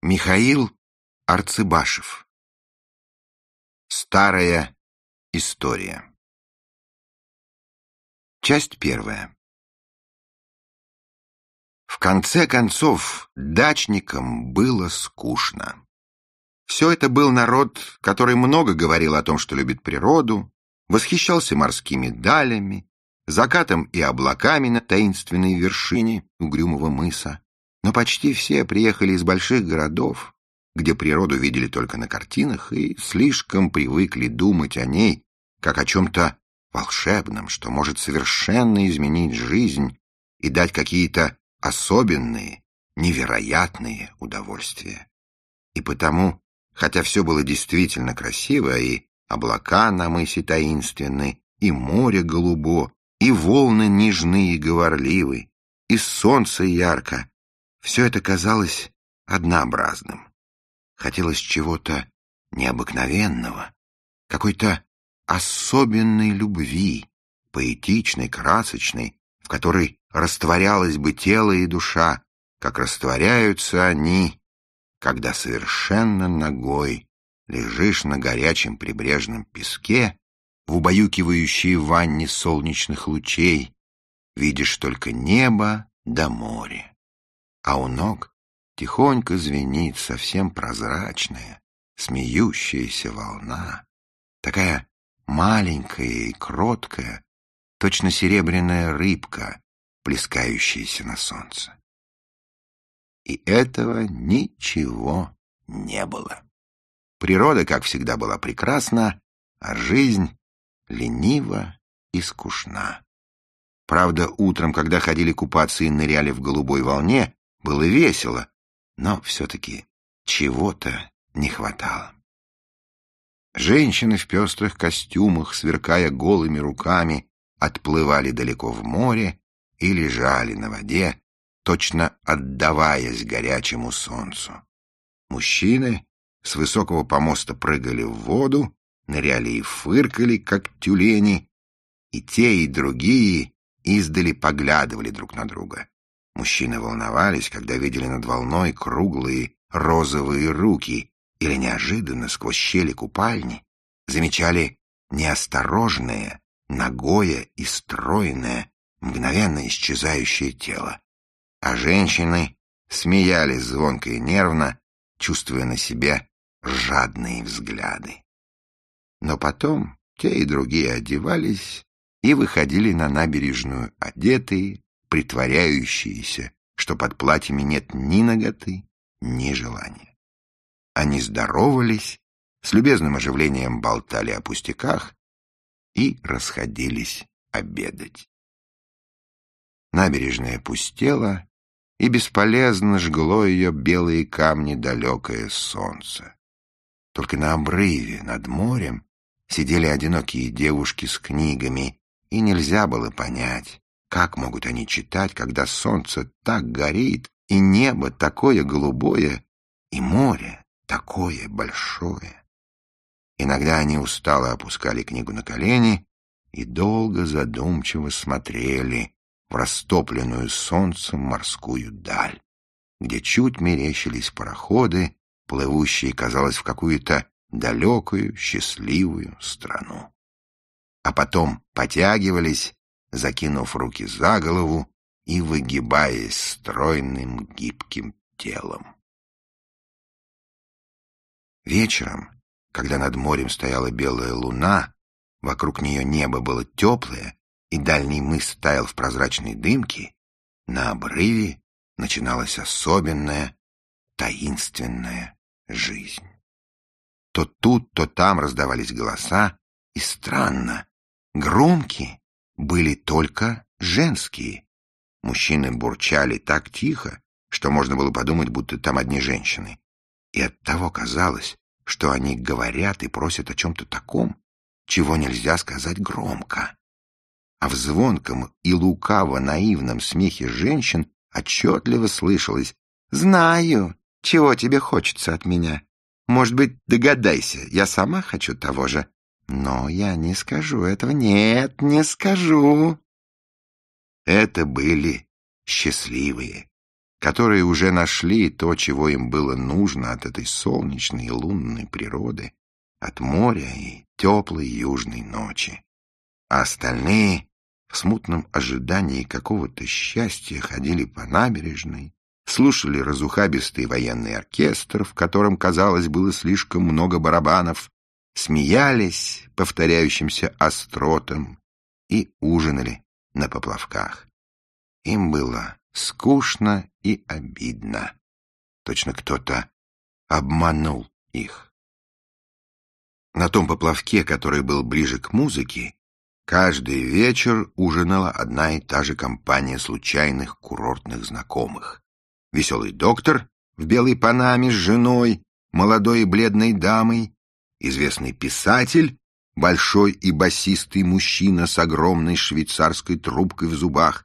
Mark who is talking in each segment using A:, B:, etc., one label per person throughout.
A: Михаил Арцыбашев Старая история Часть первая В конце концов, дачникам было скучно. Все это был народ, который много говорил о том, что любит природу, восхищался морскими далями, закатом и облаками на таинственной вершине угрюмого мыса. Но почти все приехали из больших городов, где природу видели только на картинах и слишком привыкли думать о ней, как о чем-то волшебном, что может совершенно изменить жизнь и дать какие-то особенные, невероятные удовольствия. И потому, хотя все было действительно красиво, и облака на мысе таинственны, и море голубо, и волны нежные и говорливы, и солнце ярко, все это казалось однообразным. Хотелось чего-то необыкновенного, какой-то особенной любви, поэтичной, красочной, в которой растворялось бы тело и душа, как растворяются они, когда совершенно ногой лежишь на горячем прибрежном песке, в убаюкивающей ванне солнечных лучей, видишь только небо да море а у ног тихонько звенит совсем прозрачная, смеющаяся волна, такая маленькая и кроткая, точно серебряная рыбка, плескающаяся на солнце. И этого ничего не было. Природа, как всегда, была прекрасна, а жизнь ленива и скучна. Правда, утром, когда ходили купаться и ныряли в голубой волне, было весело, но все-таки чего-то не хватало. Женщины в пестрых костюмах, сверкая голыми руками, отплывали далеко в море и лежали на воде, точно отдаваясь горячему солнцу. Мужчины с высокого помоста прыгали в воду, ныряли и фыркали, как тюлени, и те, и другие издали поглядывали друг на друга. Мужчины волновались, когда видели над волной круглые розовые руки или неожиданно сквозь щели купальни замечали неосторожное, ногое и стройное, мгновенно исчезающее тело. А женщины смеялись звонко и нервно, чувствуя на себе жадные взгляды. Но потом те и другие одевались и выходили на набережную одетые, притворяющиеся, что под платьями нет ни ноготы, ни желания. Они здоровались, с любезным оживлением болтали о пустяках и расходились обедать. Набережная пустела, и бесполезно жгло ее белые камни далекое солнце. Только на обрыве над морем сидели одинокие девушки с книгами, и нельзя было понять, как могут они читать, когда солнце так горит, и небо такое голубое, и море такое большое? Иногда они устало опускали книгу на колени и долго задумчиво смотрели в растопленную солнцем морскую даль, где чуть мерещились пароходы, плывущие, казалось, в какую-то далекую, счастливую страну. А потом потягивались закинув руки за голову и выгибаясь стройным гибким телом. Вечером, когда над морем стояла белая луна, вокруг нее небо было теплое, и дальний мыс таял в прозрачной дымке, на обрыве начиналась особенная, таинственная жизнь. То тут, то там раздавались голоса, и странно, громкие, были только женские. Мужчины бурчали так тихо, что можно было подумать, будто там одни женщины. И оттого казалось, что они говорят и просят о чем-то таком, чего нельзя сказать громко. А в звонком и лукаво-наивном смехе женщин отчетливо слышалось «Знаю, чего тебе хочется от меня. Может быть, догадайся, я сама хочу того же. Но я не скажу этого. Нет, не скажу. Это были счастливые, которые уже нашли то, чего им было нужно от этой солнечной и лунной природы, от моря и теплой южной ночи. А остальные в смутном ожидании какого-то счастья ходили по набережной, слушали разухабистый военный оркестр, в котором, казалось, было слишком много барабанов, смеялись повторяющимся остротом и ужинали на поплавках. Им было скучно и обидно. Точно кто-то обманул их. На том поплавке, который был ближе к музыке, каждый вечер ужинала одна и та же компания случайных курортных знакомых. Веселый доктор в белой панаме с женой, молодой и бледной дамой, известный писатель, большой и басистый мужчина с огромной швейцарской трубкой в зубах,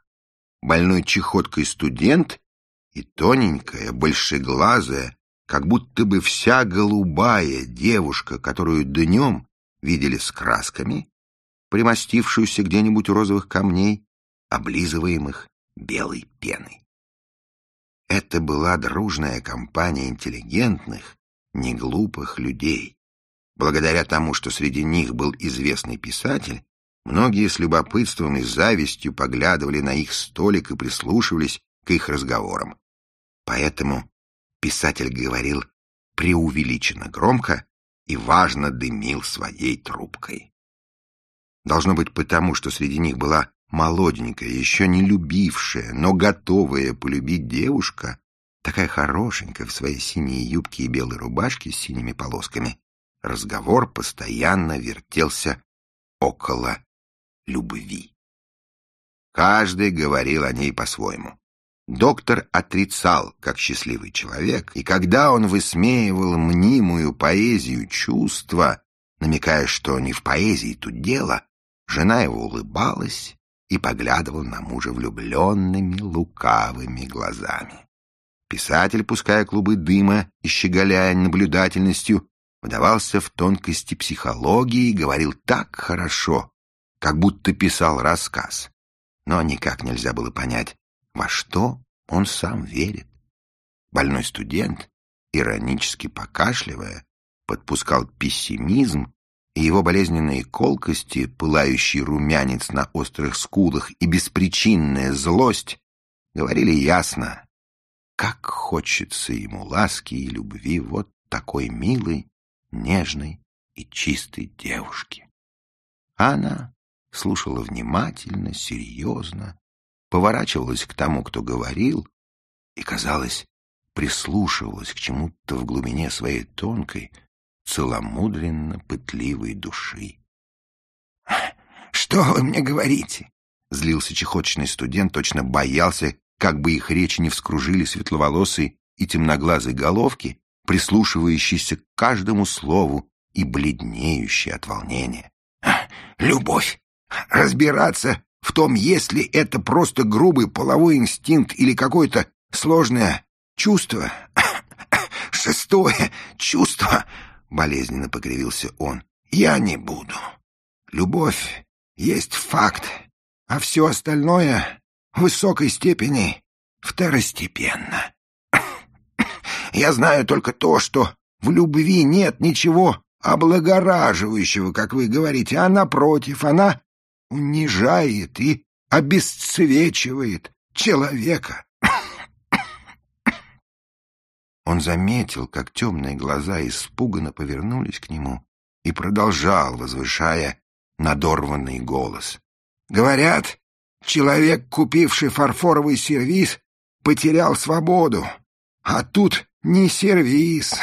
A: больной чехоткой студент и тоненькая, большеглазая, как будто бы вся голубая девушка, которую днем видели с красками, примостившуюся где-нибудь у розовых камней, облизываемых белой пеной. Это была дружная компания интеллигентных, неглупых людей. Благодаря тому, что среди них был известный писатель, многие с любопытством и завистью поглядывали на их столик и прислушивались к их разговорам. Поэтому писатель говорил преувеличенно громко и важно дымил своей трубкой. Должно быть потому, что среди них была молоденькая, еще не любившая, но готовая полюбить девушка, такая хорошенькая в своей синей юбке и белой рубашке с синими полосками, разговор постоянно вертелся около любви. Каждый говорил о ней по-своему. Доктор отрицал, как счастливый человек, и когда он высмеивал мнимую поэзию чувства, намекая, что не в поэзии тут дело, жена его улыбалась и поглядывал на мужа влюбленными, лукавыми глазами. Писатель, пуская клубы дыма и щеголяя наблюдательностью, вдавался в тонкости психологии и говорил так хорошо, как будто писал рассказ. Но никак нельзя было понять, во что он сам верит. Больной студент, иронически покашливая, подпускал пессимизм и его болезненные колкости, пылающий румянец на острых скулах и беспричинная злость говорили ясно, как хочется ему ласки и любви вот такой милой, нежной и чистой девушки. она слушала внимательно, серьезно, поворачивалась к тому, кто говорил, и, казалось, прислушивалась к чему-то в глубине своей тонкой, целомудренно пытливой души. «Что вы мне говорите?» — злился чехоточный студент, точно боялся, как бы их речи не вскружили светловолосые и темноглазые головки, прислушивающиеся к каждому слову и бледнеющие от волнения. «Любовь! Разбираться в том, есть ли это просто грубый половой инстинкт или какое-то сложное чувство, шестое чувство, болезненно покривился он. Я не буду. Любовь есть факт, а все остальное в высокой степени второстепенно. Я знаю только то, что в любви нет ничего облагораживающего, как вы говорите, а напротив, она унижает и обесцвечивает человека. Он заметил, как темные глаза испуганно повернулись к нему и продолжал, возвышая надорванный голос. «Говорят, человек, купивший фарфоровый сервиз, потерял свободу. А тут не сервиз.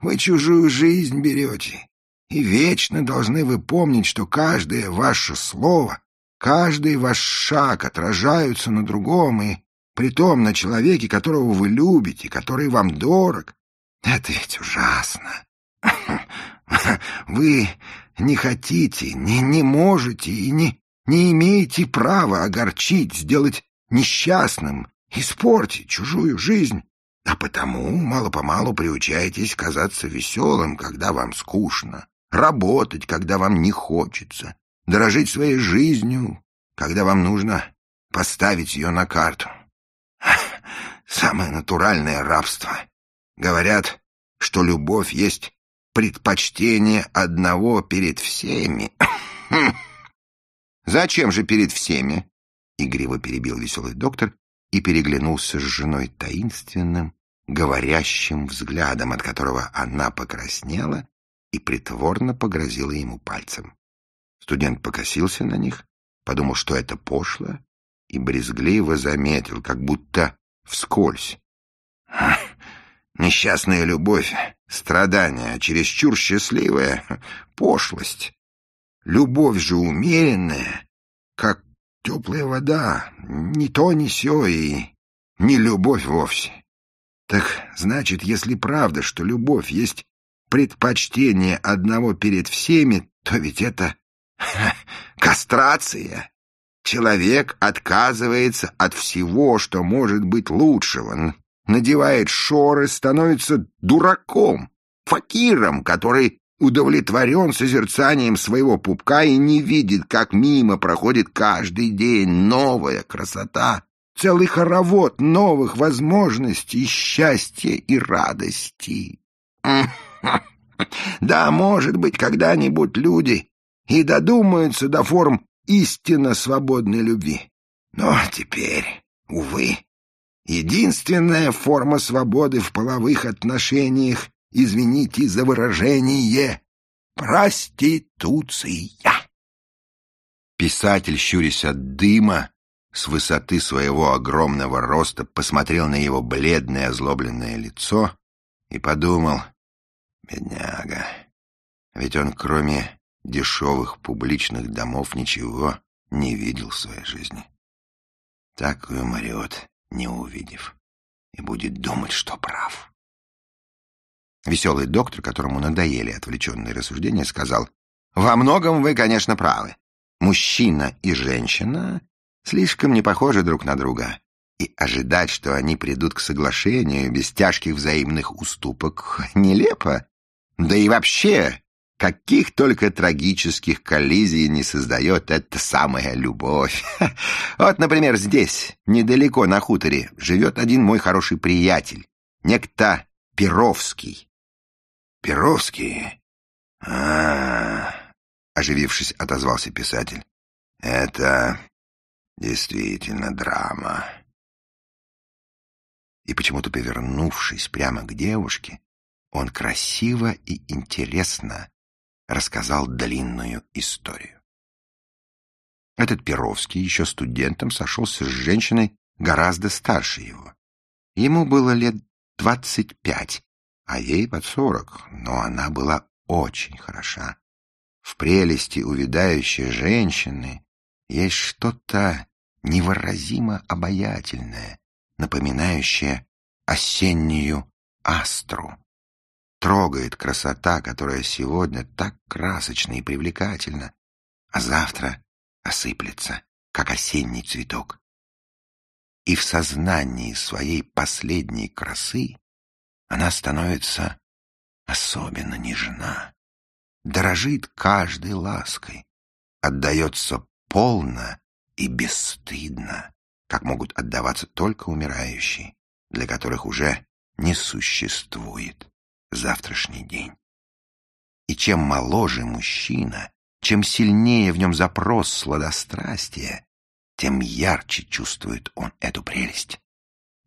A: Вы чужую жизнь берете. И вечно должны вы помнить, что каждое ваше слово, каждый ваш шаг отражаются на другом, и Притом на человеке, которого вы любите, который вам дорог. Это ведь ужасно. Вы не хотите, не, не можете и не, не имеете права огорчить, сделать несчастным, испортить чужую жизнь. А потому мало-помалу приучаетесь казаться веселым, когда вам скучно, работать, когда вам не хочется, дорожить своей жизнью, когда вам нужно поставить ее на карту. самое натуральное рабство. Говорят, что любовь есть предпочтение одного перед всеми. Зачем же перед всеми? Игриво перебил веселый доктор и переглянулся с женой таинственным, говорящим взглядом, от которого она покраснела и притворно погрозила ему пальцем. Студент покосился на них, подумал, что это пошло, и брезгливо заметил, как будто вскользь. Несчастная любовь, страдания, чересчур счастливая пошлость. Любовь же умеренная, как теплая вода, ни то, ни сё и не любовь вовсе. Так значит, если правда, что любовь есть предпочтение одного перед всеми, то ведь это кастрация. Человек отказывается от всего, что может быть лучшего, надевает шоры, становится дураком, факиром, который удовлетворен созерцанием своего пупка и не видит, как мимо проходит каждый день новая красота, целый хоровод новых возможностей, счастья и радости. Да, может быть, когда-нибудь люди и додумаются до форм истинно свободной любви. Но теперь, увы, единственная форма свободы в половых отношениях, извините за выражение, проституция. Писатель, щурясь от дыма, с высоты своего огромного роста посмотрел на его бледное озлобленное лицо и подумал, бедняга, ведь он кроме дешевых публичных домов ничего не видел в своей жизни. Так и умрет, не увидев, и будет думать, что прав. Веселый доктор, которому надоели отвлеченные рассуждения, сказал, «Во многом вы, конечно, правы. Мужчина и женщина слишком не похожи друг на друга, и ожидать, что они придут к соглашению без тяжких взаимных уступок, нелепо. Да и вообще, Каких только трагических коллизий не создает эта самая любовь. Вот, например, здесь, недалеко на хуторе, живет один мой хороший приятель, некто Перовский. Перовский? А, -а, -а оживившись, отозвался писатель. Это действительно драма. И почему-то повернувшись прямо к девушке, он красиво и интересно рассказал длинную историю. Этот Перовский еще студентом сошелся с женщиной гораздо старше его. Ему было лет двадцать пять, а ей под сорок, но она была очень хороша. В прелести увядающей женщины есть что-то невыразимо обаятельное, напоминающее осеннюю астру трогает красота, которая сегодня так красочна и привлекательна, а завтра осыплется, как осенний цветок. И в сознании своей последней красы она становится особенно нежна, дорожит каждой лаской, отдается полно и бесстыдно, как могут отдаваться только умирающие, для которых уже не существует завтрашний день. И чем моложе мужчина, чем сильнее в нем запрос сладострастия, тем ярче чувствует он эту прелесть.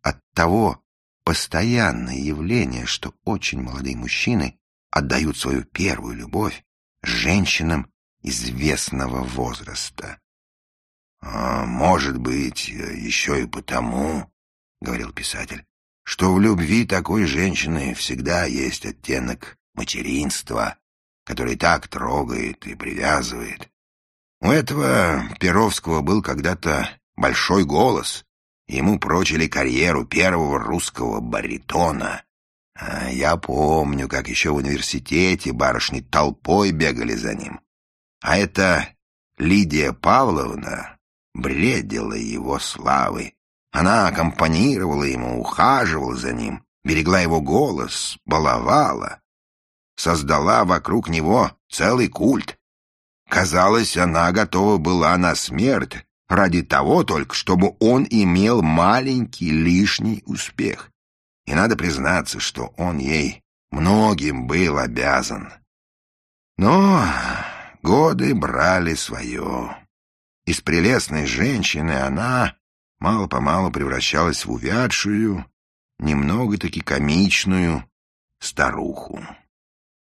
A: Оттого постоянное явление, что очень молодые мужчины отдают свою первую любовь женщинам известного возраста. «А, «Может быть, еще и потому, — говорил писатель, что в любви такой женщины всегда есть оттенок материнства, который так трогает и привязывает. У этого Перовского был когда-то большой голос. Ему прочили карьеру первого русского баритона. А я помню, как еще в университете барышни толпой бегали за ним. А эта Лидия Павловна бредила его славой. Она аккомпанировала ему, ухаживала за ним, берегла его голос, баловала. Создала вокруг него целый культ. Казалось, она готова была на смерть ради того только, чтобы он имел маленький лишний успех. И надо признаться, что он ей многим был обязан. Но годы брали свое. Из прелестной женщины она мало-помалу превращалась в увядшую, немного-таки комичную старуху.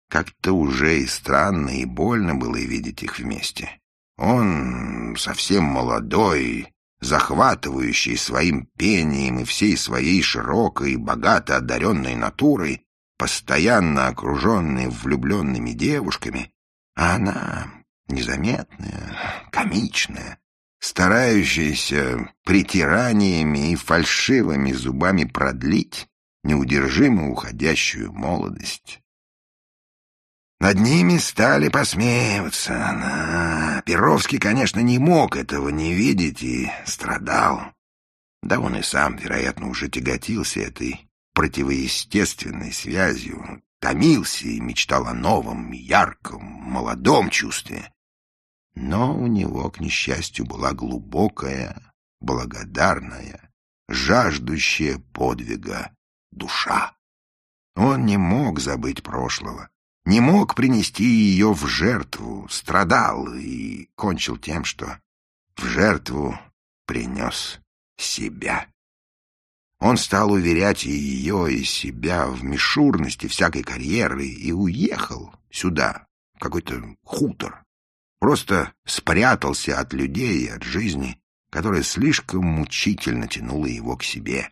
A: Как-то уже и странно, и больно было видеть их вместе. Он совсем молодой, захватывающий своим пением и всей своей широкой, богато одаренной натурой, постоянно окруженный влюбленными девушками, а она незаметная, комичная, старающаяся притираниями и фальшивыми зубами продлить неудержимо уходящую молодость. Над ними стали посмеиваться. Но Перовский, конечно, не мог этого не видеть и страдал. Да он и сам, вероятно, уже тяготился этой противоестественной связью, томился и мечтал о новом, ярком, молодом чувстве. Но у него, к несчастью, была глубокая, благодарная, жаждущая подвига душа. Он не мог забыть прошлого, не мог принести ее в жертву, страдал и кончил тем, что в жертву принес себя. Он стал уверять и ее, и себя в мишурности всякой карьеры и уехал сюда, в какой-то хутор. Просто спрятался от людей и от жизни, которая слишком мучительно тянула его к себе.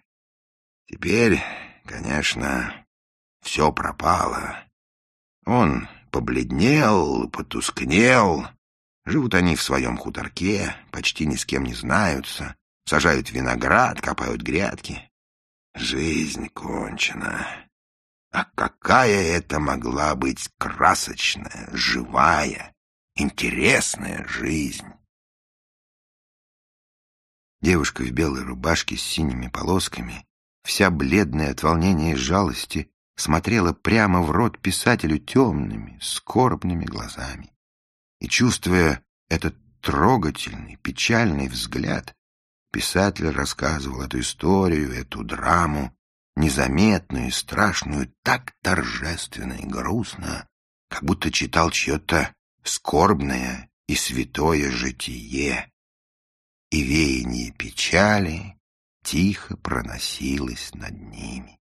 A: Теперь, конечно, все пропало. Он побледнел, потускнел. Живут они в своем хуторке, почти ни с кем не знаются, сажают виноград, копают грядки. Жизнь кончена. А какая это могла быть красочная, живая, интересная жизнь! Девушка в белой рубашке с синими полосками, вся бледная от волнения и жалости, смотрела прямо в рот писателю темными, скорбными глазами. И, чувствуя этот трогательный, печальный взгляд, Писатель рассказывал эту историю, эту драму, незаметную и страшную, так торжественно и грустно, как будто читал чье-то скорбное и святое житие. И веяние печали тихо проносилось над ними.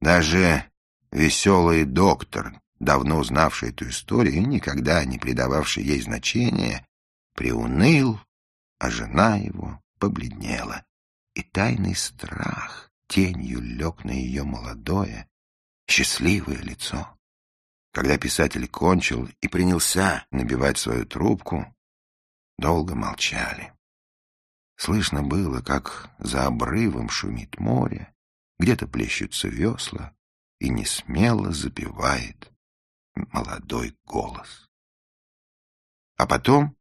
A: Даже веселый доктор, давно знавший эту историю и никогда не придававший ей значения, приуныл, а жена его побледнела, и тайный страх тенью лег на ее молодое, счастливое лицо. Когда писатель кончил и принялся набивать свою трубку, долго молчали. Слышно было, как за обрывом шумит море, где-то плещутся весла, и не смело запевает молодой голос. А потом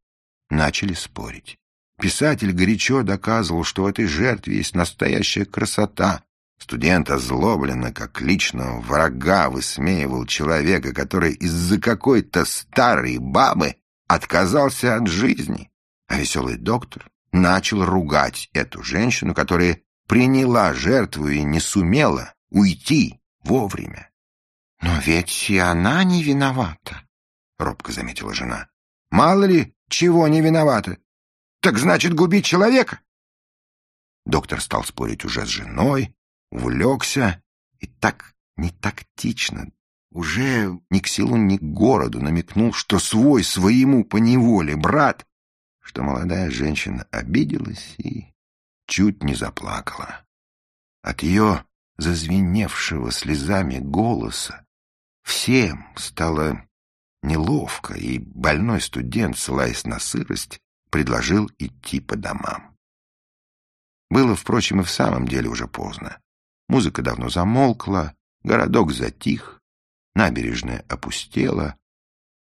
A: начали спорить. Писатель горячо доказывал, что в этой жертве есть настоящая красота. Студент озлобленно, как личного врага, высмеивал человека, который из-за какой-то старой бабы отказался от жизни. А веселый доктор начал ругать эту женщину, которая приняла жертву и не сумела уйти вовремя. — Но ведь и она не виновата, — робко заметила жена. — Мало ли, чего не виновата. Так значит, губить человека? Доктор стал спорить уже с женой, увлекся и так нетактично, уже ни к селу, ни к городу намекнул, что свой своему поневоле брат, что молодая женщина обиделась и чуть не заплакала. От ее зазвеневшего слезами голоса всем стало неловко, и больной студент, ссылаясь на сырость, предложил идти по домам. Было, впрочем, и в самом деле уже поздно. Музыка давно замолкла, городок затих, набережная опустела,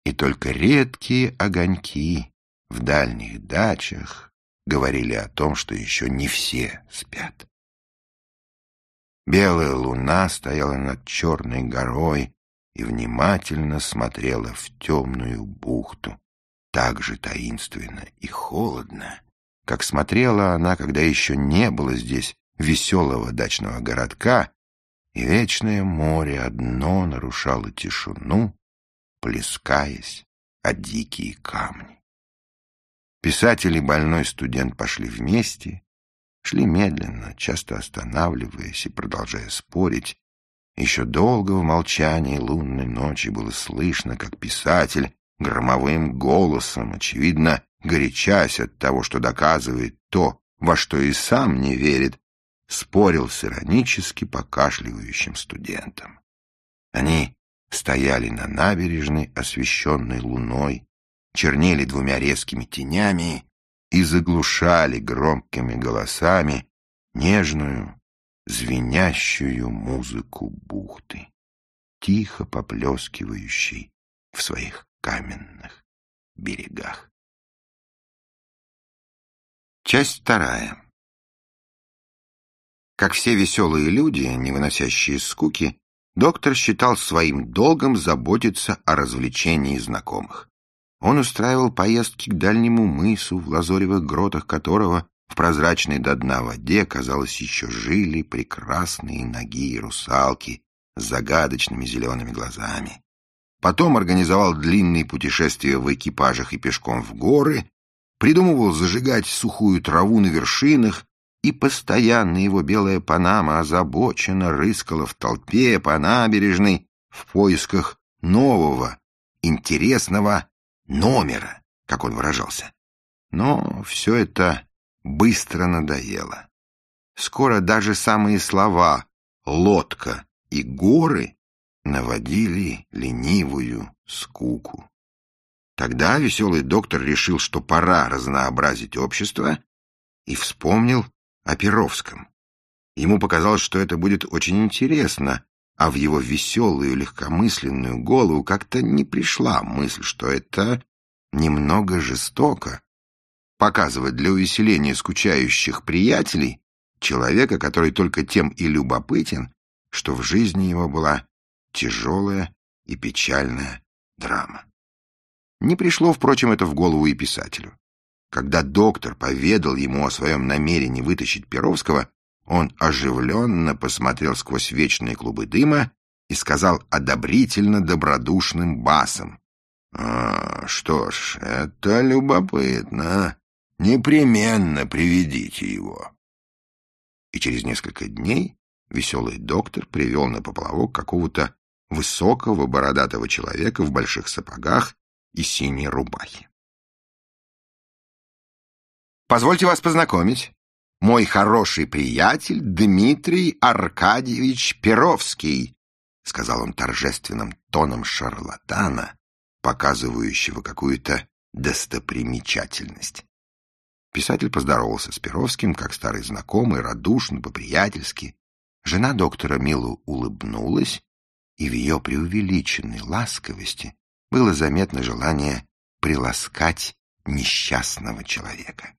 A: и только редкие огоньки в дальних дачах говорили о том, что еще не все спят. Белая луна стояла над черной горой и внимательно смотрела в темную бухту, так же таинственно и холодно, как смотрела она, когда еще не было здесь веселого дачного городка, и вечное море одно нарушало тишину, плескаясь о дикие камни. Писатель и больной студент пошли вместе, шли медленно, часто останавливаясь и продолжая спорить. Еще долго в молчании лунной ночи было слышно, как писатель громовым голосом, очевидно, горячась от того, что доказывает то, во что и сам не верит, спорил с иронически покашливающим студентом. Они стояли на набережной, освещенной луной, чернели двумя резкими тенями и заглушали громкими голосами нежную, звенящую музыку бухты, тихо поплескивающей в своих каменных берегах. Часть вторая. Как все веселые люди, не выносящие скуки, доктор считал своим долгом заботиться о развлечении знакомых. Он устраивал поездки к дальнему мысу, в лазоревых гротах которого в прозрачной до дна воде, казалось, еще жили прекрасные ноги русалки с загадочными зелеными глазами. Потом организовал длинные путешествия в экипажах и пешком в горы, придумывал зажигать сухую траву на вершинах, и постоянно его белая панама озабоченно рыскала в толпе по набережной в поисках нового, интересного номера, как он выражался. Но все это быстро надоело. Скоро даже самые слова «лодка» и «горы» наводили ленивую скуку. Тогда веселый доктор решил, что пора разнообразить общество, и вспомнил о Перовском. Ему показалось, что это будет очень интересно, а в его веселую, легкомысленную голову как-то не пришла мысль, что это немного жестоко показывать для увеселения скучающих приятелей человека, который только тем и любопытен, что в жизни его была тяжелая и печальная драма. Не пришло, впрочем, это в голову и писателю. Когда доктор поведал ему о своем намерении вытащить Перовского, он оживленно посмотрел сквозь вечные клубы дыма и сказал одобрительно добродушным басом. «А, что ж, это любопытно. Непременно приведите его». И через несколько дней веселый доктор привел на поплавок какого-то высокого бородатого человека в больших сапогах и синей рубахе. «Позвольте вас познакомить. Мой хороший приятель Дмитрий Аркадьевич Перовский», сказал он торжественным тоном шарлатана, показывающего какую-то достопримечательность. Писатель поздоровался с Перовским, как старый знакомый, радушно, по-приятельски. Жена доктора мило улыбнулась и в ее преувеличенной ласковости было заметно желание приласкать несчастного человека.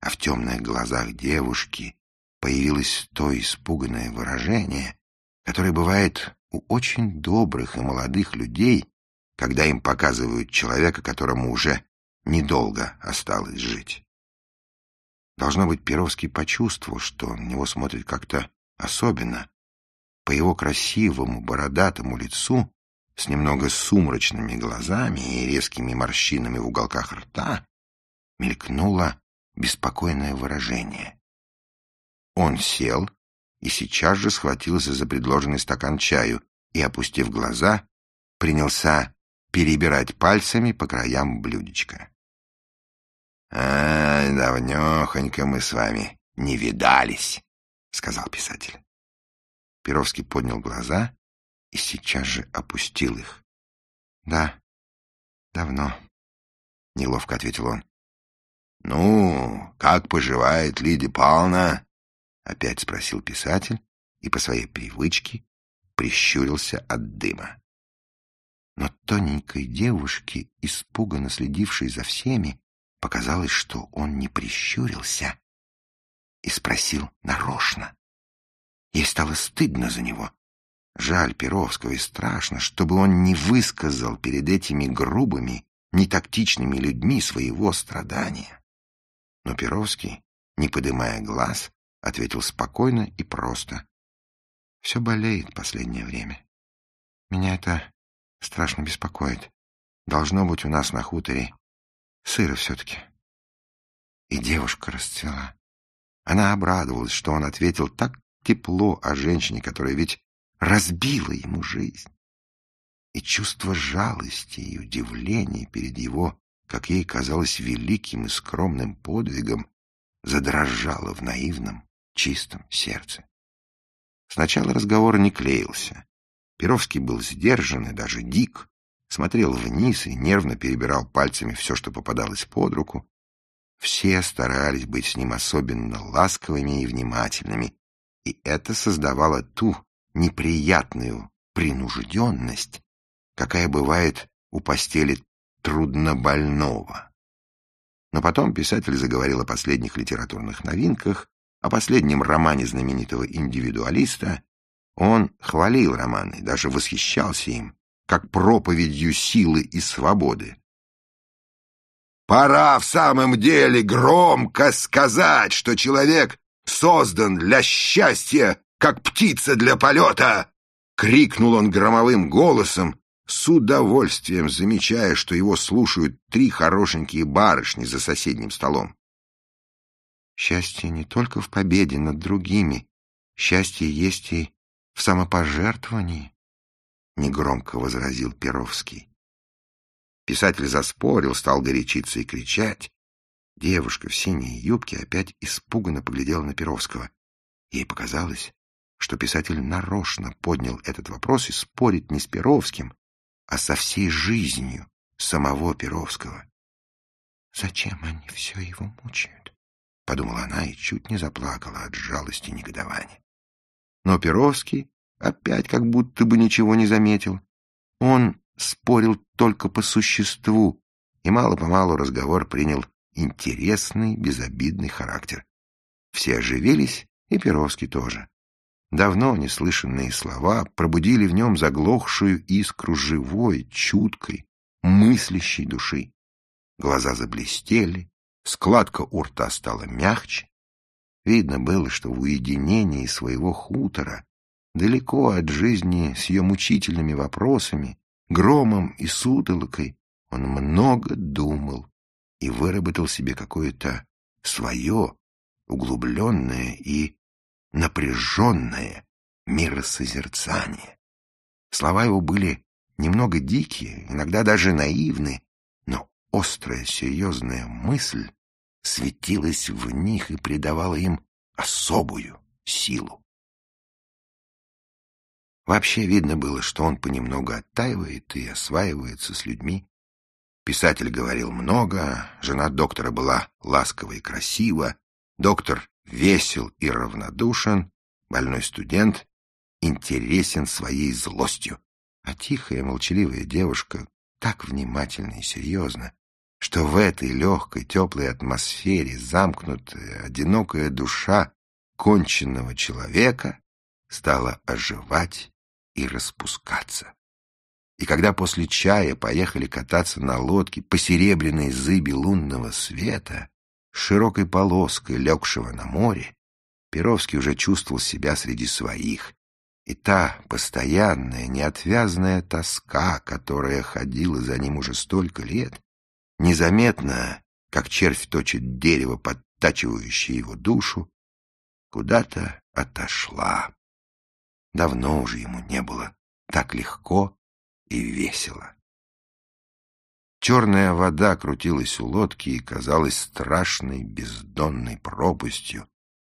A: А в темных глазах девушки появилось то испуганное выражение, которое бывает у очень добрых и молодых людей, когда им показывают человека, которому уже недолго осталось жить. Должно быть, Перовский почувствовал, что на него смотрит как-то особенно, по его красивому бородатому лицу с немного сумрачными глазами и резкими морщинами в уголках рта мелькнуло беспокойное выражение. Он сел и сейчас же схватился за предложенный стакан чаю и, опустив глаза, принялся перебирать пальцами по краям блюдечка. — А, давнехонько мы с вами не видались, — сказал писатель. Перовский поднял глаза и сейчас же опустил их. — Да, давно, — неловко ответил он. — Ну, как поживает Лидия Павловна? — опять спросил писатель и по своей привычке прищурился от дыма. Но тоненькой девушке, испуганно следившей за всеми, показалось, что он не прищурился и спросил нарочно. Ей стало стыдно за него. Жаль Перовского и страшно, чтобы он не высказал перед этими грубыми, нетактичными людьми своего страдания. Но Перовский, не подымая глаз, ответил спокойно и просто. «Все болеет последнее время. Меня это страшно беспокоит. Должно быть у нас на хуторе сыро все-таки». И девушка расцвела. Она обрадовалась, что он ответил так тепло о женщине, которая ведь разбила ему жизнь. И чувство жалости и удивления перед его, как ей казалось, великим и скромным подвигом задрожало в наивном, чистом сердце. Сначала разговор не клеился. Перовский был сдержан и даже дик, смотрел вниз и нервно перебирал пальцами все, что попадалось под руку. Все старались быть с ним особенно ласковыми и внимательными, и это создавало ту неприятную принужденность, какая бывает у постели труднобольного. Но потом писатель заговорил о последних литературных новинках, о последнем романе знаменитого индивидуалиста. Он хвалил романы, даже восхищался им, как проповедью силы и свободы. Пора в самом деле громко сказать, что человек создан для счастья, как птица для полета!» — крикнул он громовым голосом, с удовольствием замечая, что его слушают три хорошенькие барышни за соседним столом. «Счастье не только в победе над другими, счастье есть и в самопожертвовании», — негромко возразил Перовский. Писатель заспорил, стал горячиться и кричать. Девушка в синей юбке опять испуганно поглядела на Перовского. Ей показалось, что писатель нарочно поднял этот вопрос и спорит не с Перовским, а со всей жизнью самого Перовского. «Зачем они все его мучают?» — подумала она и чуть не заплакала от жалости и негодования. Но Перовский опять как будто бы ничего не заметил. Он спорил только по существу, и мало-помалу разговор принял интересный, безобидный характер. Все оживились, и Перовский тоже. Давно неслышанные слова пробудили в нем заглохшую искру живой, чуткой, мыслящей души. Глаза заблестели, складка у рта стала мягче. Видно было, что в уединении своего хутора, далеко от жизни с ее мучительными вопросами, громом и сутолокой, он много думал и выработал себе какое-то свое, углубленное и напряженное миросозерцание. Слова его были немного дикие, иногда даже наивны, но острая серьезная мысль светилась в них и придавала им особую силу. Вообще видно было, что он понемногу оттаивает и осваивается с людьми. Писатель говорил много, жена доктора была ласкова и красива, доктор весел и равнодушен, больной студент интересен своей злостью, а тихая молчаливая девушка так внимательна и серьезна, что в этой легкой теплой атмосфере замкнутая, одинокая душа конченного человека стала оживать и распускаться. И когда после чая поехали кататься на лодке по серебряной зыби лунного света, широкой полоской, легшего на море, Перовский уже чувствовал себя среди своих, и та постоянная, неотвязная тоска, которая ходила за ним уже столько лет, незаметно, как червь точит дерево, подтачивающее его душу, куда-то отошла. Давно уже ему не было так легко и весело. Черная вода крутилась у лодки и казалась страшной бездонной пропастью.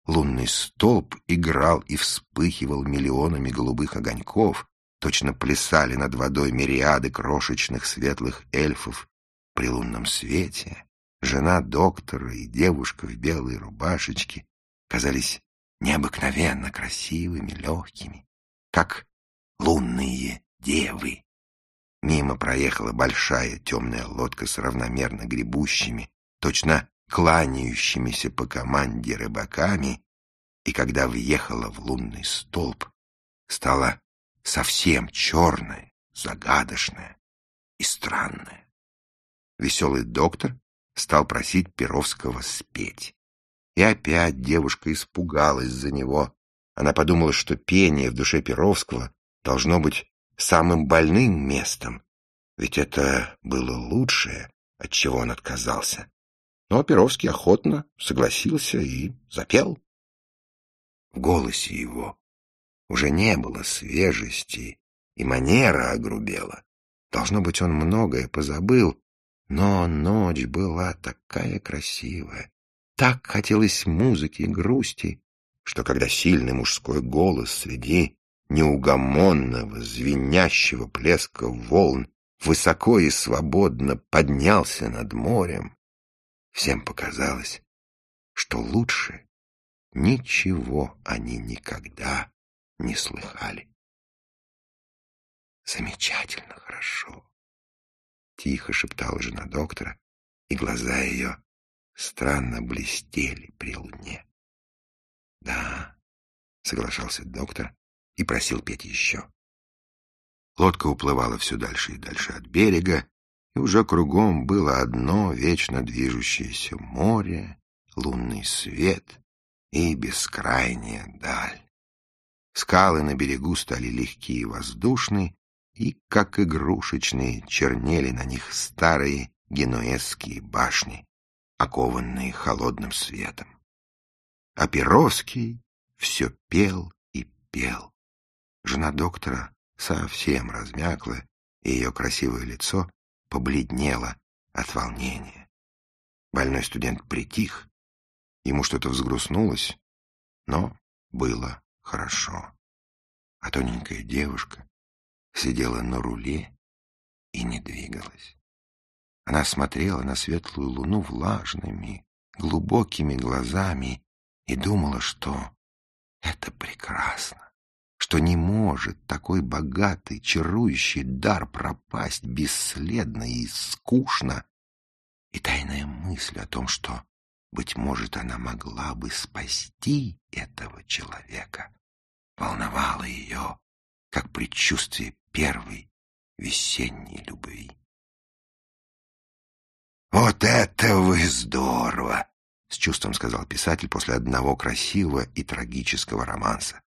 A: Лунный столб играл и вспыхивал миллионами голубых огоньков, точно плясали над водой мириады крошечных светлых эльфов при лунном свете. Жена доктора и девушка в белой рубашечке казались необыкновенно красивыми, легкими, как лунные девы. Мимо проехала большая темная лодка с равномерно гребущими, точно кланяющимися по команде рыбаками, и когда въехала в лунный столб, стала совсем черная, загадочная и странная. Веселый доктор стал просить Перовского спеть. И опять девушка испугалась за него. Она подумала, что пение в душе Перовского должно быть самым больным местом, ведь это было лучшее, от чего он отказался. Но Перовский охотно согласился и запел. В голосе его уже не было свежести, и манера огрубела. Должно быть, он многое позабыл, но ночь была такая красивая, так хотелось музыки и грусти, что когда сильный мужской голос среди неугомонного, звенящего плеска волн высоко и свободно поднялся над морем, всем показалось, что лучше ничего они никогда не слыхали. Замечательно хорошо, тихо шептала жена доктора, и глаза ее странно блестели при луне. «Да», — соглашался доктор и просил петь еще. Лодка уплывала все дальше и дальше от берега, и уже кругом было одно вечно движущееся море, лунный свет и бескрайняя даль. Скалы на берегу стали легкие и воздушные, и, как игрушечные, чернели на них старые генуэзские башни окованные холодным светом. А Перовский все пел и пел. Жена доктора совсем размякла, и ее красивое лицо побледнело от волнения. Больной студент притих, ему что-то взгрустнулось, но было хорошо. А тоненькая девушка сидела на руле и не двигалась. Она смотрела на светлую луну влажными, глубокими глазами и думала, что это прекрасно, что не может такой богатый, чарующий дар пропасть бесследно и скучно. И тайная мысль о том, что, быть может, она могла бы спасти этого человека, волновала ее, как предчувствие первой весенней любви. «Вот это вы здорово!» — с чувством сказал писатель после одного красивого и трагического романса.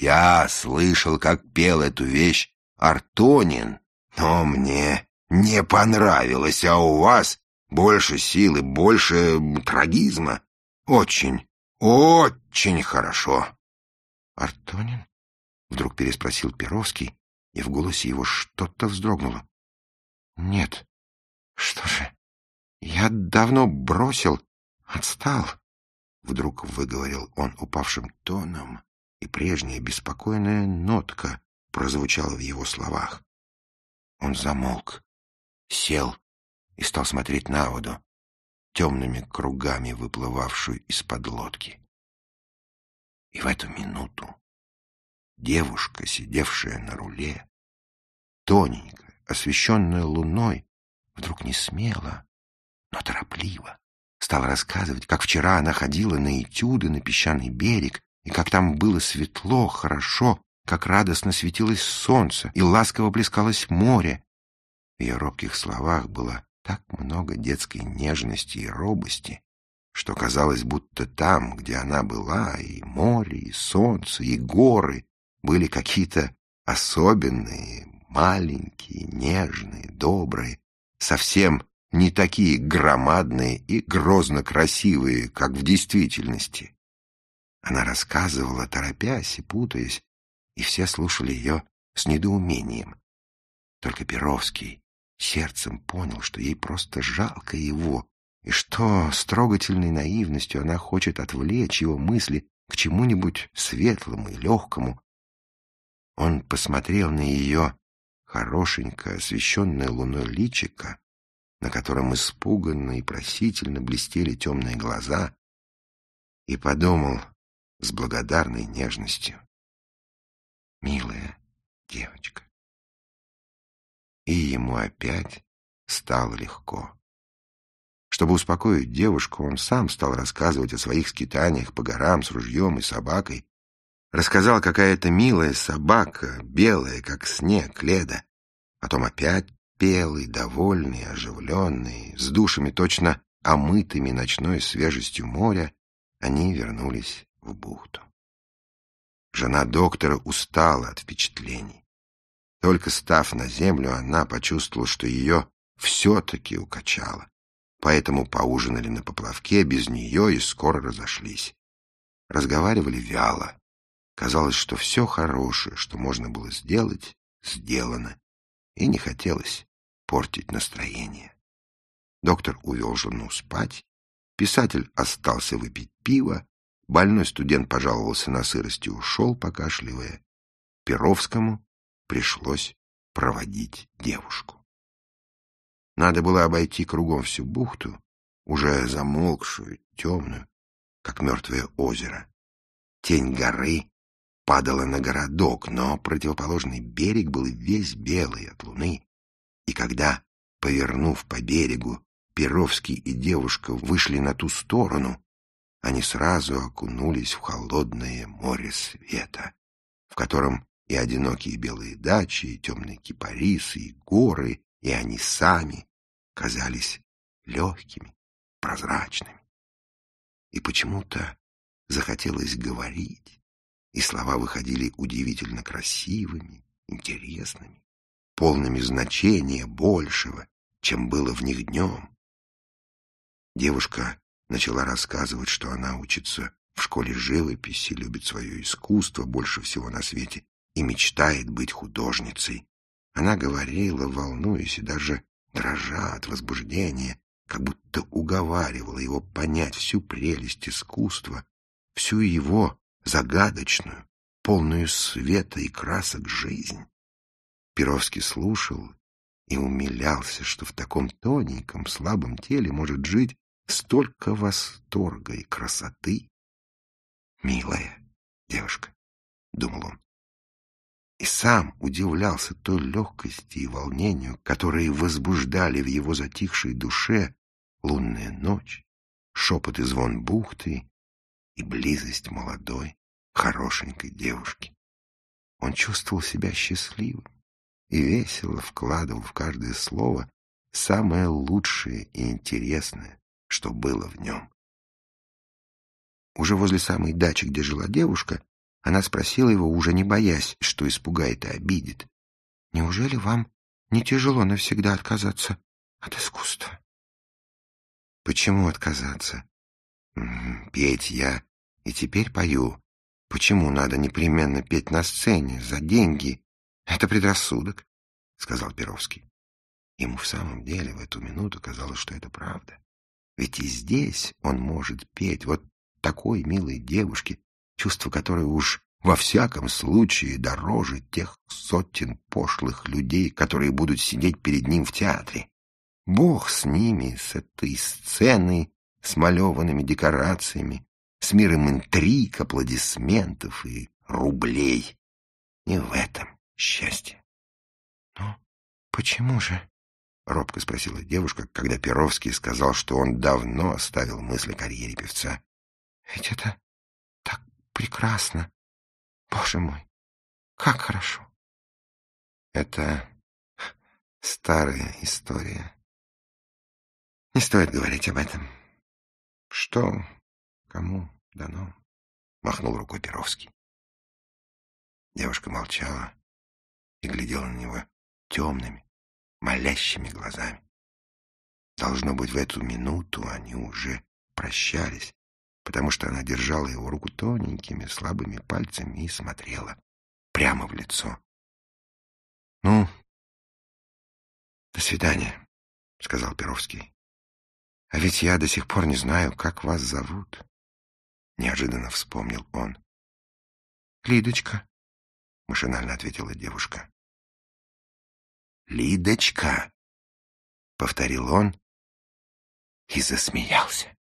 A: «Я слышал, как пел эту вещь Артонин, но мне не понравилось, а у вас больше силы, больше трагизма. Очень, очень хорошо!» «Артонин?» — вдруг переспросил Перовский, и в голосе его что-то вздрогнуло. «Нет, что же...» Я давно бросил, отстал. Вдруг выговорил он упавшим тоном, и прежняя беспокойная нотка прозвучала в его словах. Он замолк, сел и стал смотреть на воду, темными кругами выплывавшую из-под лодки. И в эту минуту девушка, сидевшая на руле, тоненькая, освещенная луной, вдруг не смела, но торопливо. Стала рассказывать, как вчера она ходила на этюды на песчаный берег, и как там было светло, хорошо, как радостно светилось солнце и ласково плескалось море. В ее робких словах было так много детской нежности и робости, что казалось, будто там, где она была, и море, и солнце, и горы были какие-то особенные, маленькие, нежные, добрые, совсем не такие громадные и грозно красивые, как в действительности. Она рассказывала, торопясь и путаясь, и все слушали ее с недоумением. Только Перовский сердцем понял, что ей просто жалко его, и что с трогательной наивностью она хочет отвлечь его мысли к чему-нибудь светлому и легкому. Он посмотрел на ее хорошенькое, освещенное луной личико, на котором испуганно и просительно блестели темные глаза, и подумал с благодарной нежностью. Милая девочка. И ему опять стало легко. Чтобы успокоить девушку, он сам стал рассказывать о своих скитаниях по горам с ружьем и собакой. Рассказал, какая-то милая собака, белая, как снег, леда. Потом опять пелый, довольный, оживленный, с душами точно омытыми ночной свежестью моря, они вернулись в бухту. Жена доктора устала от впечатлений. Только став на землю, она почувствовала, что ее все-таки укачало. Поэтому поужинали на поплавке без нее и скоро разошлись. Разговаривали вяло. Казалось, что все хорошее, что можно было сделать, сделано, и не хотелось портить настроение. Доктор увел жену спать, писатель остался выпить пиво, больной студент пожаловался на сырость и ушел, покашливая. Перовскому пришлось проводить девушку. Надо было обойти кругом всю бухту, уже замолкшую, темную, как мертвое озеро. Тень горы падала на городок, но противоположный берег был весь белый от луны. И когда, повернув по берегу, Перовский и девушка вышли на ту сторону, они сразу окунулись в холодное море света, в котором и одинокие белые дачи, и темные кипарисы, и горы, и они сами казались легкими, прозрачными. И почему-то захотелось говорить, и слова выходили удивительно красивыми, интересными, полными значения большего, чем было в них днем. Девушка начала рассказывать, что она учится в школе живописи, любит свое искусство больше всего на свете и мечтает быть художницей. Она говорила, волнуясь и даже дрожа от возбуждения, как будто уговаривала его понять всю прелесть искусства, всю его загадочную, полную света и красок жизнь. Перовский слушал и умилялся, что в таком тоненьком, слабом теле может жить столько восторга и красоты. «Милая девушка», — думал он, и сам удивлялся той легкости и волнению, которые возбуждали в его затихшей душе лунная ночь, шепот и звон бухты и близость молодой, хорошенькой девушки. Он чувствовал себя счастливым и весело вкладывал в каждое слово самое лучшее и интересное, что было в нем. Уже возле самой дачи, где жила девушка, она спросила его, уже не боясь, что испугает и обидит. — Неужели вам не тяжело навсегда отказаться от искусства? — Почему отказаться? — Петь я и теперь пою. Почему надо непременно петь на сцене, за деньги? Это предрассудок, — сказал Перовский. Ему в самом деле в эту минуту казалось, что это правда. Ведь и здесь он может петь вот такой милой девушке, чувство которой уж во всяком случае дороже тех сотен пошлых людей, которые будут сидеть перед ним в театре. Бог с ними, с этой сценой, с малеванными декорациями, с миром интриг, аплодисментов и рублей. Не в этом счастье. — Ну, почему же? — робко спросила девушка, когда Перовский сказал, что он давно оставил мысль о карьере певца. — Ведь это так прекрасно. Боже мой, как хорошо. Это старая история. Не стоит говорить об этом. Что, кому дано? Махнул рукой Перовский. Девушка молчала и глядела на него темными, молящими глазами. Должно быть, в эту минуту они уже прощались, потому что она держала его руку тоненькими, слабыми пальцами и смотрела прямо в лицо. — Ну, до свидания, — сказал Перовский. — А ведь я до сих пор не знаю, как вас зовут. Неожиданно вспомнил он. — Лидочка, — машинально ответила девушка. «Лидочка!» — повторил он и засмеялся.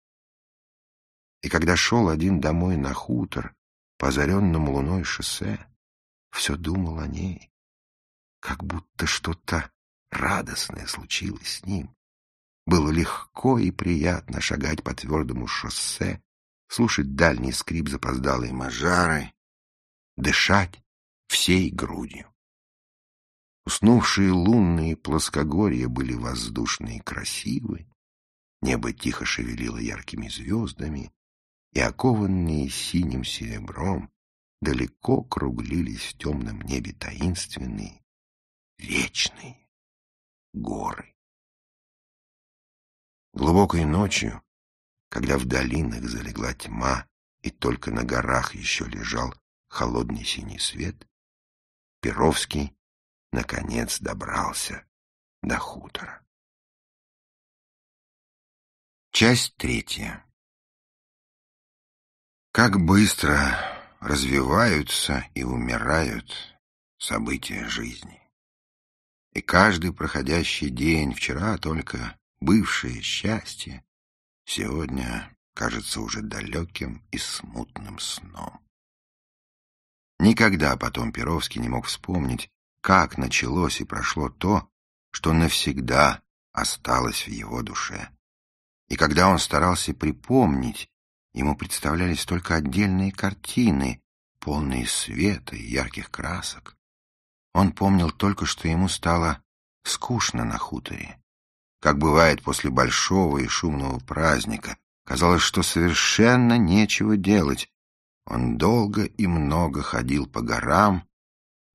A: И когда шел один домой на хутор, по озаренному луной шоссе, все думал о ней, как будто что-то радостное случилось с ним. Было легко и приятно шагать по твердому шоссе, слушать дальний скрип запоздалой мажары, дышать всей грудью. Уснувшие лунные плоскогорья были воздушные и красивы, Небо тихо шевелило яркими звездами, и окованные синим серебром далеко круглились в темном небе таинственные, вечные горы. Глубокой ночью, когда в долинах залегла тьма, и только на горах еще лежал холодный синий свет, Перовский наконец добрался до хутора. Часть третья. Как быстро развиваются и умирают события жизни. И каждый проходящий день, вчера только бывшее счастье, сегодня кажется уже далеким и смутным сном. Никогда потом Перовский не мог вспомнить, как началось и прошло то, что навсегда осталось в его душе. И когда он старался припомнить, Ему представлялись только отдельные картины, полные света и ярких красок. Он помнил только, что ему стало скучно на хуторе. Как бывает после большого и шумного праздника, казалось, что совершенно нечего делать. Он долго и много ходил по горам,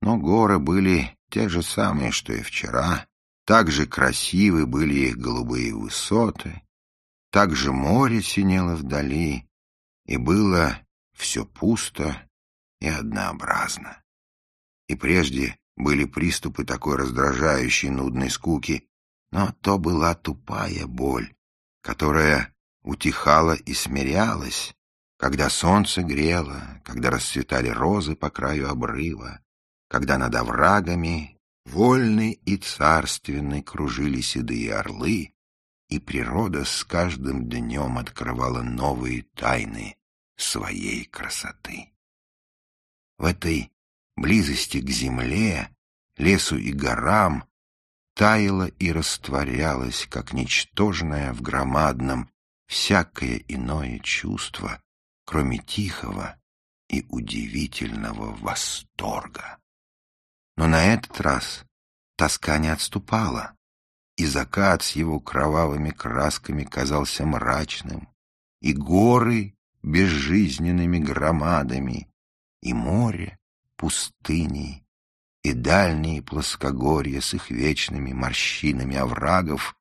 A: но горы были те же самые, что и вчера. Так же красивы были их голубые высоты, так же море синело вдали, и было все пусто и однообразно. И прежде были приступы такой раздражающей нудной скуки, но то была тупая боль, которая утихала и смирялась, когда солнце грело, когда расцветали розы по краю обрыва, когда над оврагами вольны и царственны кружили седые орлы, и природа с каждым днем открывала новые тайны своей красоты. В этой близости к земле, лесу и горам таяло и растворялось, как ничтожное в громадном, всякое иное чувство, кроме тихого и удивительного восторга. Но на этот раз тоска не отступала, и закат с его кровавыми красками казался мрачным, и горы безжизненными громадами, и море пустыней, и дальние плоскогорья с их вечными морщинами оврагов,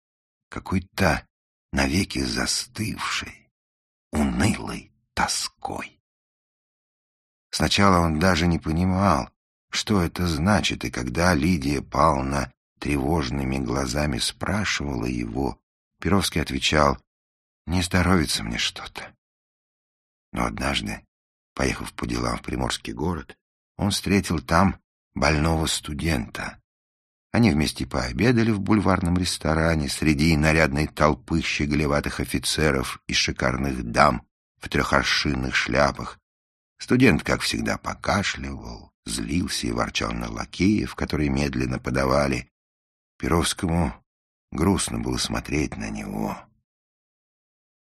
A: какой-то навеки застывшей, унылой тоской. Сначала он даже не понимал, что это значит, и когда Лидия Павловна тревожными глазами спрашивала его, Перовский отвечал, «Не здоровится мне что-то. Но однажды, поехав по делам в приморский город, он встретил там больного студента. Они вместе пообедали в бульварном ресторане среди нарядной толпы щеголеватых офицеров и шикарных дам в трехоршинных шляпах. Студент, как всегда, покашливал, злился и ворчал на лакеев, которые медленно подавали. Перовскому грустно было смотреть на него.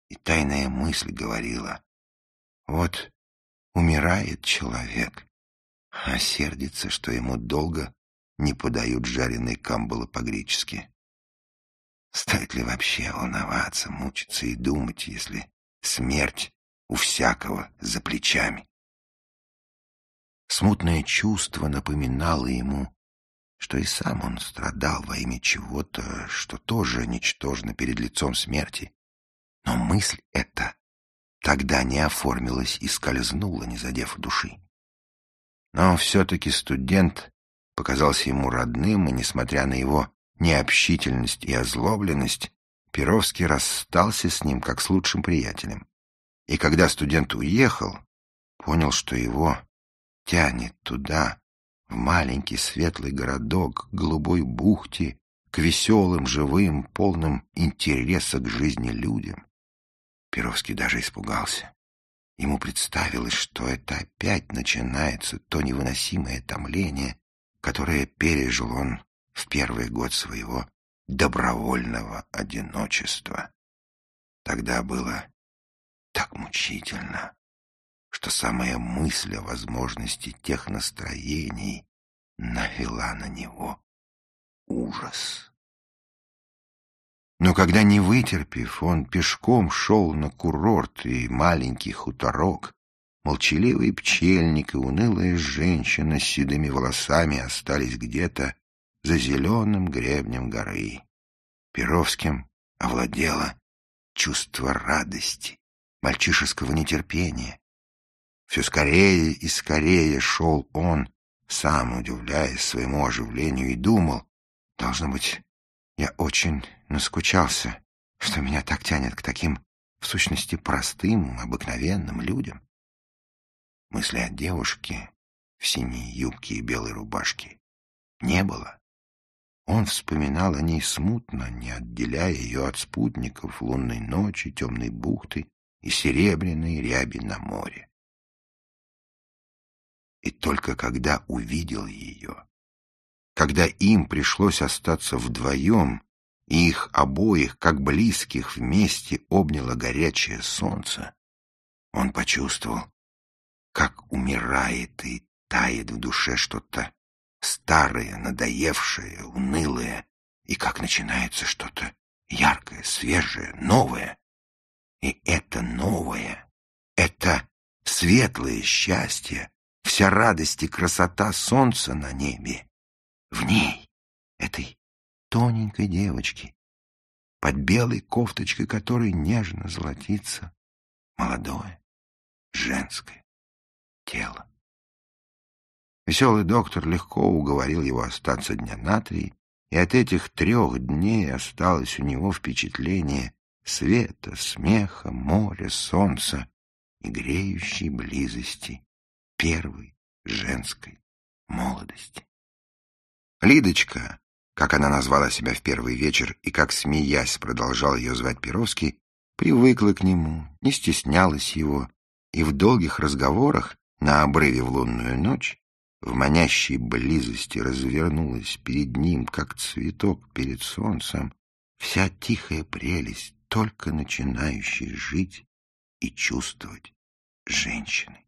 A: И тайная мысль говорила, вот умирает человек, а сердится, что ему долго не подают жареные камбалы по-гречески. Стоит ли вообще волноваться, мучиться и думать, если смерть у всякого за плечами? Смутное чувство напоминало ему, что и сам он страдал во имя чего-то, что тоже ничтожно перед лицом смерти. Но мысль эта тогда не оформилась и скользнула, не задев души. Но все-таки студент показался ему родным, и, несмотря на его необщительность и озлобленность, Перовский расстался с ним как с лучшим приятелем. И когда студент уехал, понял, что его тянет туда, в маленький светлый городок, голубой бухте, к веселым, живым, полным интереса к жизни людям. Перовский даже испугался. Ему представилось, что это опять начинается то невыносимое томление, которое пережил он в первый год своего добровольного одиночества. Тогда было так мучительно, что самая мысль о возможности тех настроений навела на него ужас. Но когда, не вытерпев, он пешком шел на курорт и маленький хуторок, молчаливый пчельник и унылая женщина с седыми волосами остались где-то за зеленым гребнем горы. Перовским овладело чувство радости, мальчишеского нетерпения. Все скорее и скорее шел он, сам удивляясь своему оживлению, и думал, должно быть, я очень наскучался, что меня так тянет к таким, в сущности, простым, обыкновенным людям. Мысли о девушке в синей юбке и белой рубашке не было. Он вспоминал о ней смутно, не отделяя ее от спутников лунной ночи, темной бухты и серебряной ряби на море. И только когда увидел ее, когда им пришлось остаться вдвоем, и их обоих, как близких, вместе обняло горячее солнце, он почувствовал, как умирает и тает в душе что-то старое, надоевшее, унылое, и как начинается что-то яркое, свежее, новое. И это новое, это светлое счастье, вся радость и красота солнца на небе, в ней, этой тоненькой девочки, под белой кофточкой которой нежно золотится молодое женское тело. Веселый доктор легко уговорил его остаться дня на три, и от этих трех дней осталось у него впечатление света, смеха, моря, солнца и греющей близости первой женской молодости. Лидочка, как она назвала себя в первый вечер и как, смеясь, продолжал ее звать Перовский, привыкла к нему, не стеснялась его, и в долгих разговорах на обрыве в лунную ночь в манящей близости развернулась перед ним, как цветок перед солнцем, вся тихая прелесть только начинающей жить и чувствовать женщины.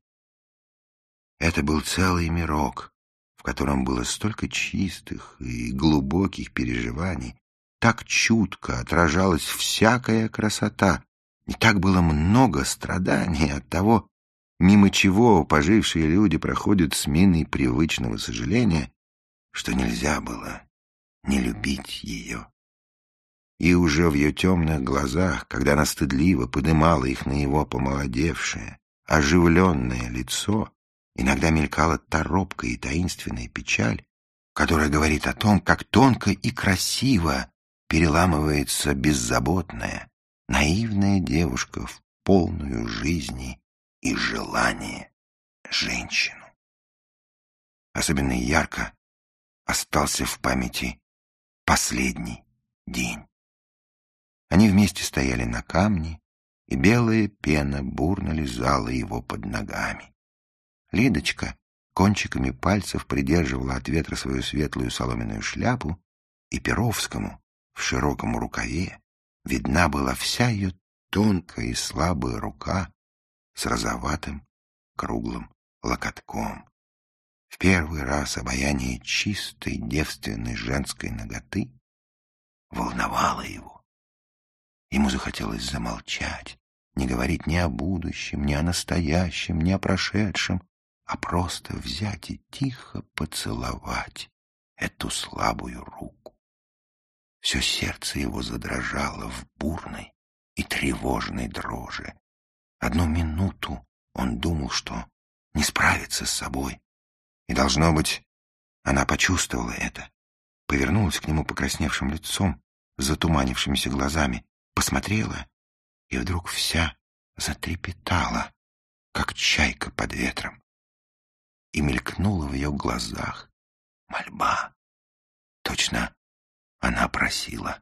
A: Это был целый мирок, в котором было столько чистых и глубоких переживаний, так чутко отражалась всякая красота, и так было много страданий от того, мимо чего пожившие люди проходят с миной привычного сожаления, что нельзя было не любить ее. И уже в ее темных глазах, когда она стыдливо подымала их на его помолодевшее, оживленное лицо, иногда мелькала торопка и таинственная печаль, которая говорит о том, как тонко и красиво переламывается беззаботная, наивная девушка в полную жизни и желание женщину. Особенно ярко остался в памяти последний день. Они вместе стояли на камне, и белая пена бурно лизала его под ногами. Лидочка кончиками пальцев придерживала от ветра свою светлую соломенную шляпу, и Перовскому в широком рукаве видна была вся ее тонкая и слабая рука с розоватым круглым локотком. В первый раз обаяние чистой девственной женской ноготы волновало его. Ему захотелось замолчать, не говорить ни о будущем, ни о настоящем, ни о прошедшем, а просто взять и тихо поцеловать эту слабую руку. Все сердце его задрожало в бурной и тревожной дрожи. Одну минуту он думал, что не справится с собой. И, должно быть, она почувствовала это. Повернулась к нему покрасневшим лицом, затуманившимися глазами, посмотрела и вдруг вся затрепетала, как чайка под ветром и мелькнула в ее глазах мольба. Точно она просила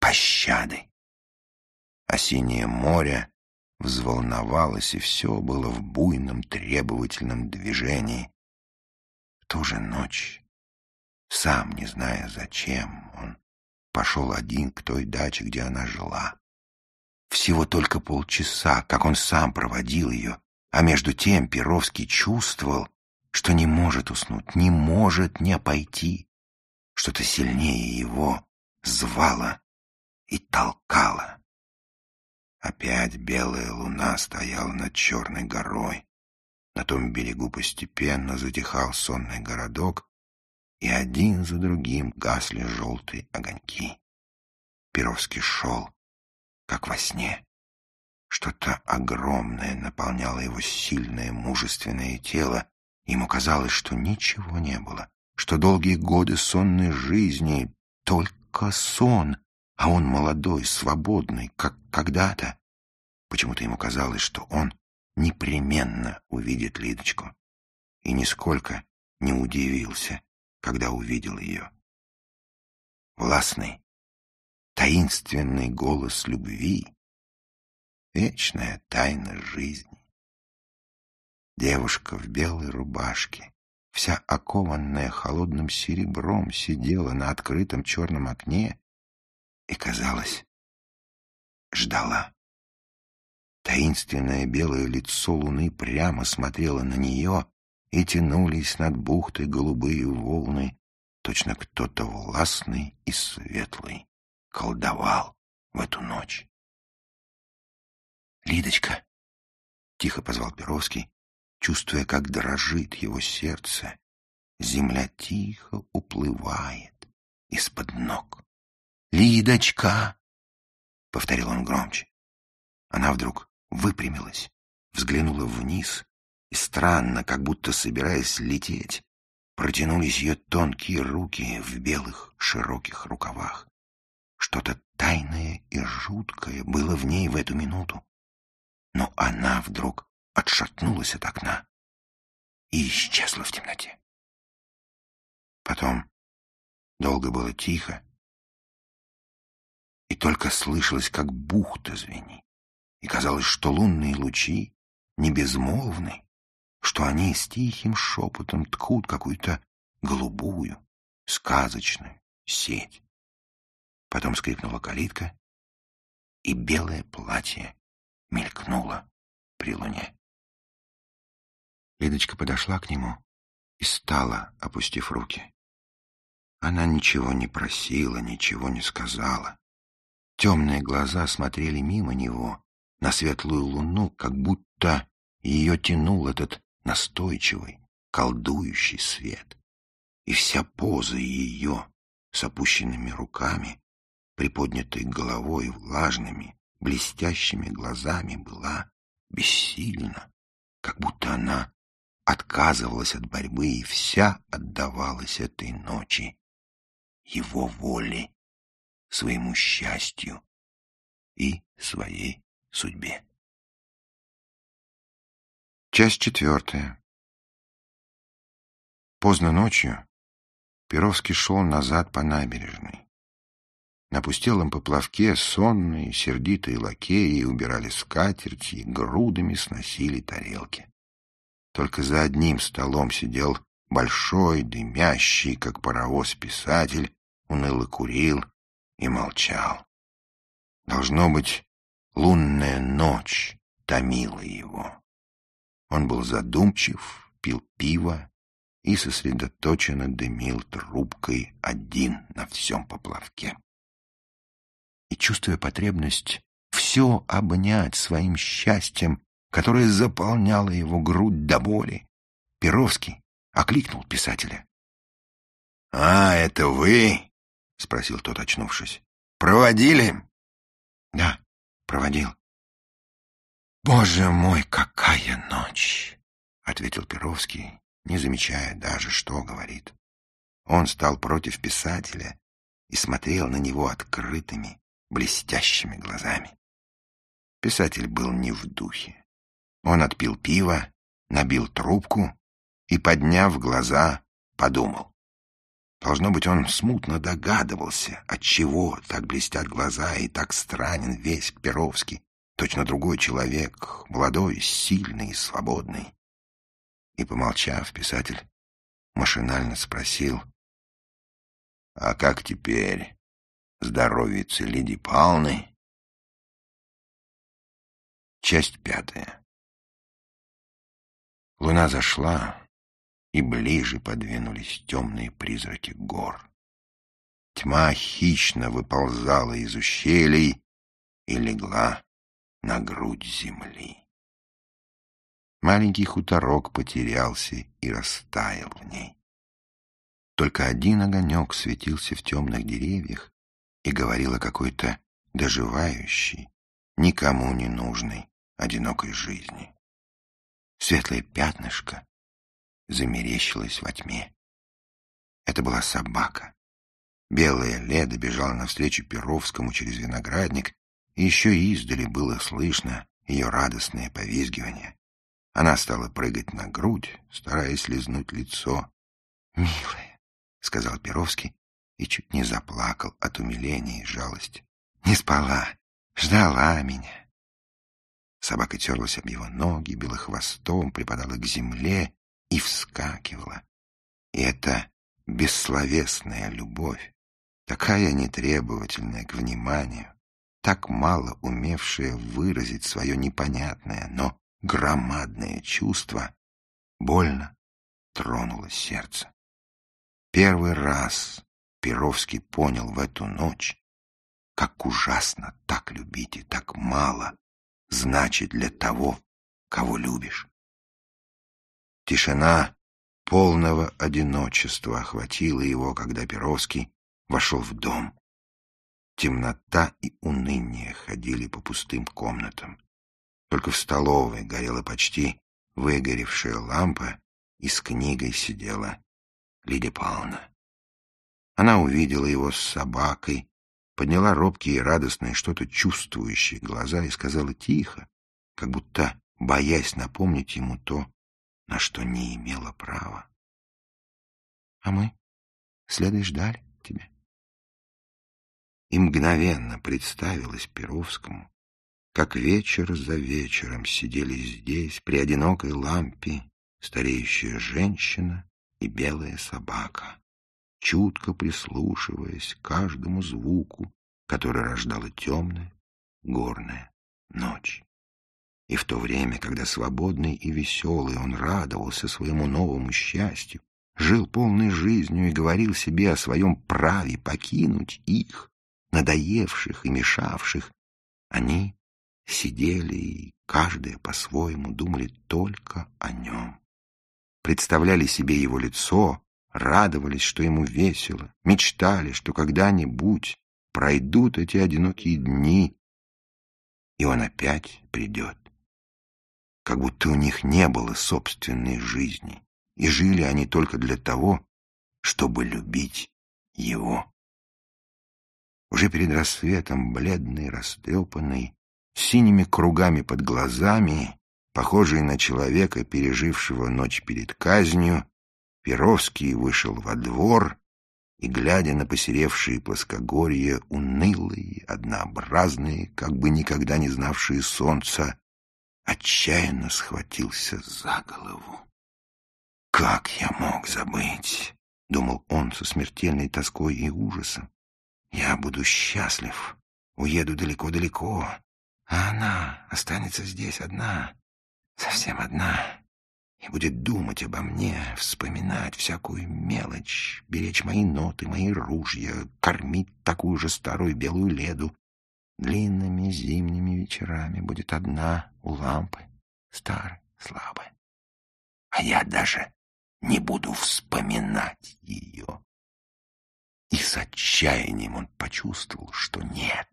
A: пощады. Синее море взволновалось, и все было в буйном требовательном движении. В ту же ночь, сам не зная зачем, он пошел один к той даче, где она жила. Всего только полчаса, как он сам проводил ее, а между тем Перовский чувствовал, что не может уснуть, не может не пойти. Что-то сильнее его звало и толкала. Опять белая луна стояла над черной горой. На том берегу постепенно затихал сонный городок, и один за другим гасли желтые огоньки. Перовский шел, как во сне. Что-то огромное наполняло его сильное мужественное тело. Ему казалось, что ничего не было, что долгие годы сонной жизни — только сон, а он молодой, свободный, как когда-то. Почему-то ему казалось, что он непременно увидит Лидочку. И нисколько не удивился, когда увидел ее. Властный, таинственный голос любви, вечная тайна жизни. Девушка в белой рубашке, вся окованная холодным серебром, сидела на открытом черном окне и, казалось, ждала. Таинственное белое лицо луны прямо смотрело на нее, и тянулись над бухтой голубые волны. Точно кто-то властный и светлый колдовал в эту ночь. «Лидочка!» — тихо позвал Перовский, чувствуя, как дрожит его сердце. Земля тихо уплывает из-под ног. «Лидочка!» — повторил он громче. Она вдруг выпрямилась, взглянула вниз, и странно, как будто собираясь лететь, протянулись ее тонкие руки в белых широких рукавах. Что-то тайное и жуткое было в ней в эту минуту. Но она вдруг отшатнулась от окна и исчезла в темноте. Потом долго было тихо, и только слышалось, как бухта звенит. И казалось, что лунные лучи не безмолвны, что они с тихим шепотом ткут какую-то голубую, сказочную сеть. Потом скрипнула калитка, и белое платье мелькнуло при луне. Лидочка подошла к нему и стала, опустив руки. Она ничего не просила, ничего не сказала. Темные глаза смотрели мимо него на светлую луну, как будто ее тянул этот настойчивый, колдующий свет. И вся поза ее с опущенными руками, приподнятой головой, влажными, блестящими глазами была бессильна, как будто она отказывалась от борьбы и вся отдавалась этой ночи его воле, своему счастью и своей судьбе. Часть четвертая. Поздно ночью Перовский шел назад по набережной. На пустелом поплавке сонные, сердитые лакеи убирали скатерти и грудами сносили тарелки. Только за одним столом сидел большой, дымящий, как паровоз, писатель, уныло курил и молчал. Должно быть, Лунная ночь томила его. Он был задумчив, пил пиво и сосредоточенно дымил трубкой один на всем поплавке. И, чувствуя потребность все обнять своим счастьем, которое заполняло его грудь до боли, Перовский окликнул писателя. — А, это вы? — спросил тот, очнувшись. — Проводили? — Да проводил. «Боже мой, какая ночь!» — ответил Перовский, не замечая даже, что говорит. Он стал против писателя и смотрел на него открытыми, блестящими глазами. Писатель был не в духе. Он отпил пиво, набил трубку и, подняв глаза, подумал. Должно быть, он смутно догадывался, от чего так блестят глаза и так странен весь Перовский, точно другой человек, молодой, сильный и свободный. И, помолчав, писатель машинально спросил, «А как теперь? Здоровится Лидии Павловны?» Часть пятая. Луна зашла, и ближе подвинулись темные призраки гор. Тьма хищно выползала из ущелий и легла на грудь земли. Маленький хуторок потерялся и растаял в ней. Только один огонек светился в темных деревьях и говорил о какой-то доживающей, никому не нужной, одинокой жизни. Светлое пятнышко замерещилось во тьме. Это была собака. Белая Леда бежала навстречу Перовскому через виноградник, и еще издали было слышно ее радостное повизгивание. Она стала прыгать на грудь, стараясь лизнуть лицо. «Милая», — сказал Перовский и чуть не заплакал от умиления и жалости. «Не спала, ждала меня». Собака терлась об его ноги, била хвостом, припадала к земле и вскакивала. И эта бессловесная любовь, такая нетребовательная к вниманию, так мало умевшая выразить свое непонятное, но громадное чувство, больно тронуло сердце. Первый раз Перовский понял в эту ночь, как ужасно так любить и так мало значит для того, кого любишь. Тишина полного одиночества охватила его, когда Перовский вошел в дом. Темнота и уныние ходили по пустым комнатам. Только в столовой горела почти выгоревшая лампа, и с книгой сидела Лидия Павловна. Она увидела его с собакой, подняла робкие и радостные, что-то чувствующие глаза и сказала тихо, как будто боясь напомнить ему то, на что не имела права. — А мы следой ждали тебя. И мгновенно представилось Перовскому, как вечер за вечером сидели здесь, при одинокой лампе, стареющая женщина и белая собака, чутко прислушиваясь к каждому звуку, который рождала темная горная ночь. И в то время, когда свободный и веселый он радовался своему новому счастью, жил полной жизнью и говорил себе о своем праве покинуть их, надоевших и мешавших, они сидели и каждая по-своему думали только о нем. Представляли себе его лицо, радовались, что ему весело, мечтали, что когда-нибудь пройдут эти одинокие дни, и он опять придет. Как будто у них не было собственной жизни, и жили они только для того, чтобы любить его. Уже перед рассветом, бледный, растрепанный, с синими кругами под глазами, похожий на человека, пережившего ночь перед казнью, Перовский вышел во двор и, глядя на посеревшие плоскогорья, унылые, однообразные, как бы никогда не знавшие солнца, отчаянно схватился за голову. «Как я мог забыть?» — думал он со смертельной тоской и ужасом. «Я буду счастлив, уеду далеко-далеко, а она останется здесь одна, совсем одна, и будет думать обо мне, вспоминать всякую мелочь, беречь мои ноты, мои ружья, кормить такую же старую белую леду. Длинными зимними вечерами будет одна у лампы, старой, слабой. А я даже не буду вспоминать ее. И с отчаянием он почувствовал, что нет,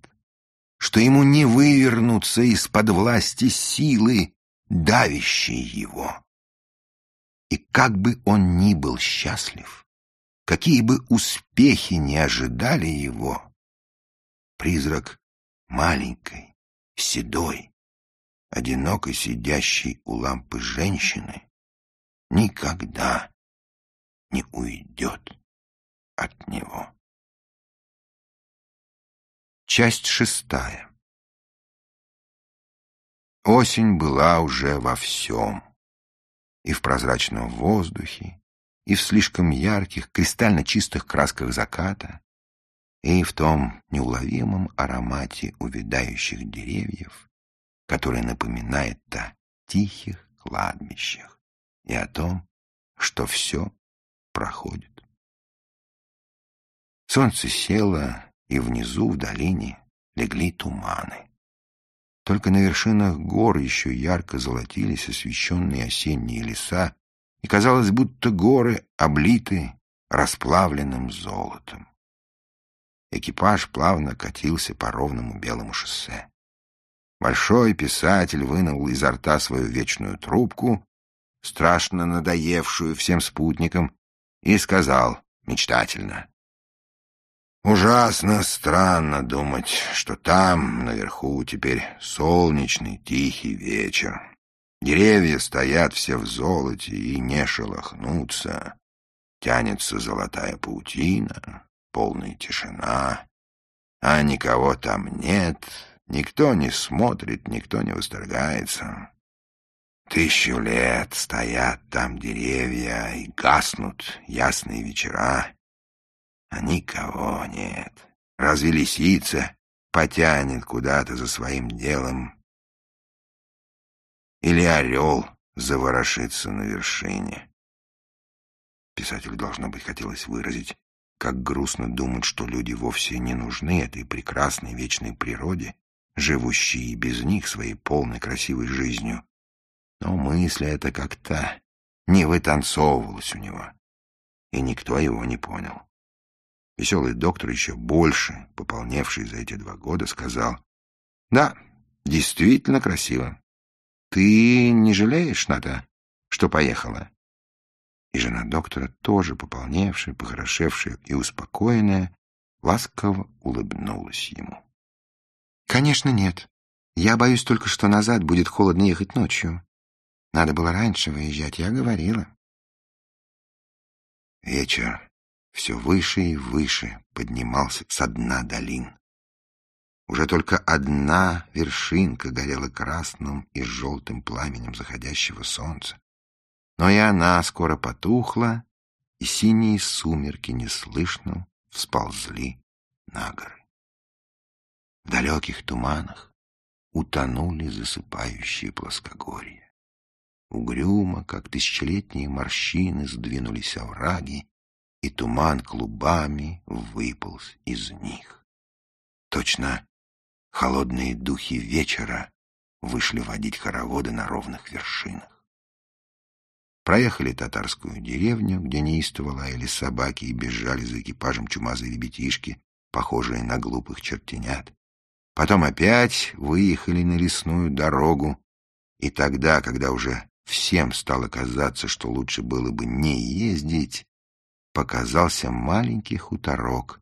A: что ему не вывернуться из-под власти силы, давящей его. И как бы он ни был счастлив, какие бы успехи не ожидали его, призрак маленькой, седой, одиноко сидящей у лампы женщины никогда не уйдет от него. Часть шестая. Осень была уже во всем. И в прозрачном воздухе, и в слишком ярких, кристально чистых красках заката, и в том неуловимом аромате увядающих деревьев, который напоминает о тихих кладбищах и о том, что все проходит. Солнце село, и внизу, в долине, легли туманы. Только на вершинах гор еще ярко золотились освещенные осенние леса, и казалось, будто горы облиты расплавленным золотом. Экипаж плавно катился по ровному белому шоссе. Большой писатель вынул изо рта свою вечную трубку, страшно надоевшую всем спутникам, и сказал мечтательно. «Ужасно странно думать, что там, наверху, теперь солнечный тихий вечер. Деревья стоят все в золоте и не шелохнутся. Тянется золотая паутина, полная тишина, а никого там нет, никто не смотрит, никто не восторгается. Тысячу лет стоят там деревья и гаснут ясные вечера, а никого нет. Разве лисица потянет куда-то за своим делом? Или орел заворошится на вершине? Писателю, должно быть, хотелось выразить, как грустно думать, что люди вовсе не нужны этой прекрасной вечной природе, живущей и без них своей полной красивой жизнью. Но мысль эта как-то не вытанцовывалась у него, и никто его не понял. Веселый доктор, еще больше пополневший за эти два года, сказал, «Да, действительно красиво. Ты не жалеешь, Ната, что поехала?» И жена доктора, тоже пополневшая, похорошевшая и успокоенная, ласково улыбнулась ему. «Конечно, нет. Я боюсь только, что назад будет холодно ехать ночью. Надо было раньше выезжать, я говорила». Вечер все выше и выше поднимался со дна долин. Уже только одна вершинка горела красным и желтым пламенем заходящего солнца. Но и она скоро потухла, и синие сумерки неслышно всползли на горы. В далеких туманах утонули засыпающие плоскогорья. Угрюмо, как тысячелетние морщины, сдвинулись овраги, и туман клубами выполз из них. Точно холодные духи вечера вышли водить хороводы на ровных вершинах. Проехали татарскую деревню, где неистово лаяли собаки и бежали за экипажем чумазые ребятишки, похожие на глупых чертенят. Потом опять выехали на лесную дорогу, и тогда, когда уже всем стало казаться, что лучше было бы не ездить, показался маленький хуторок,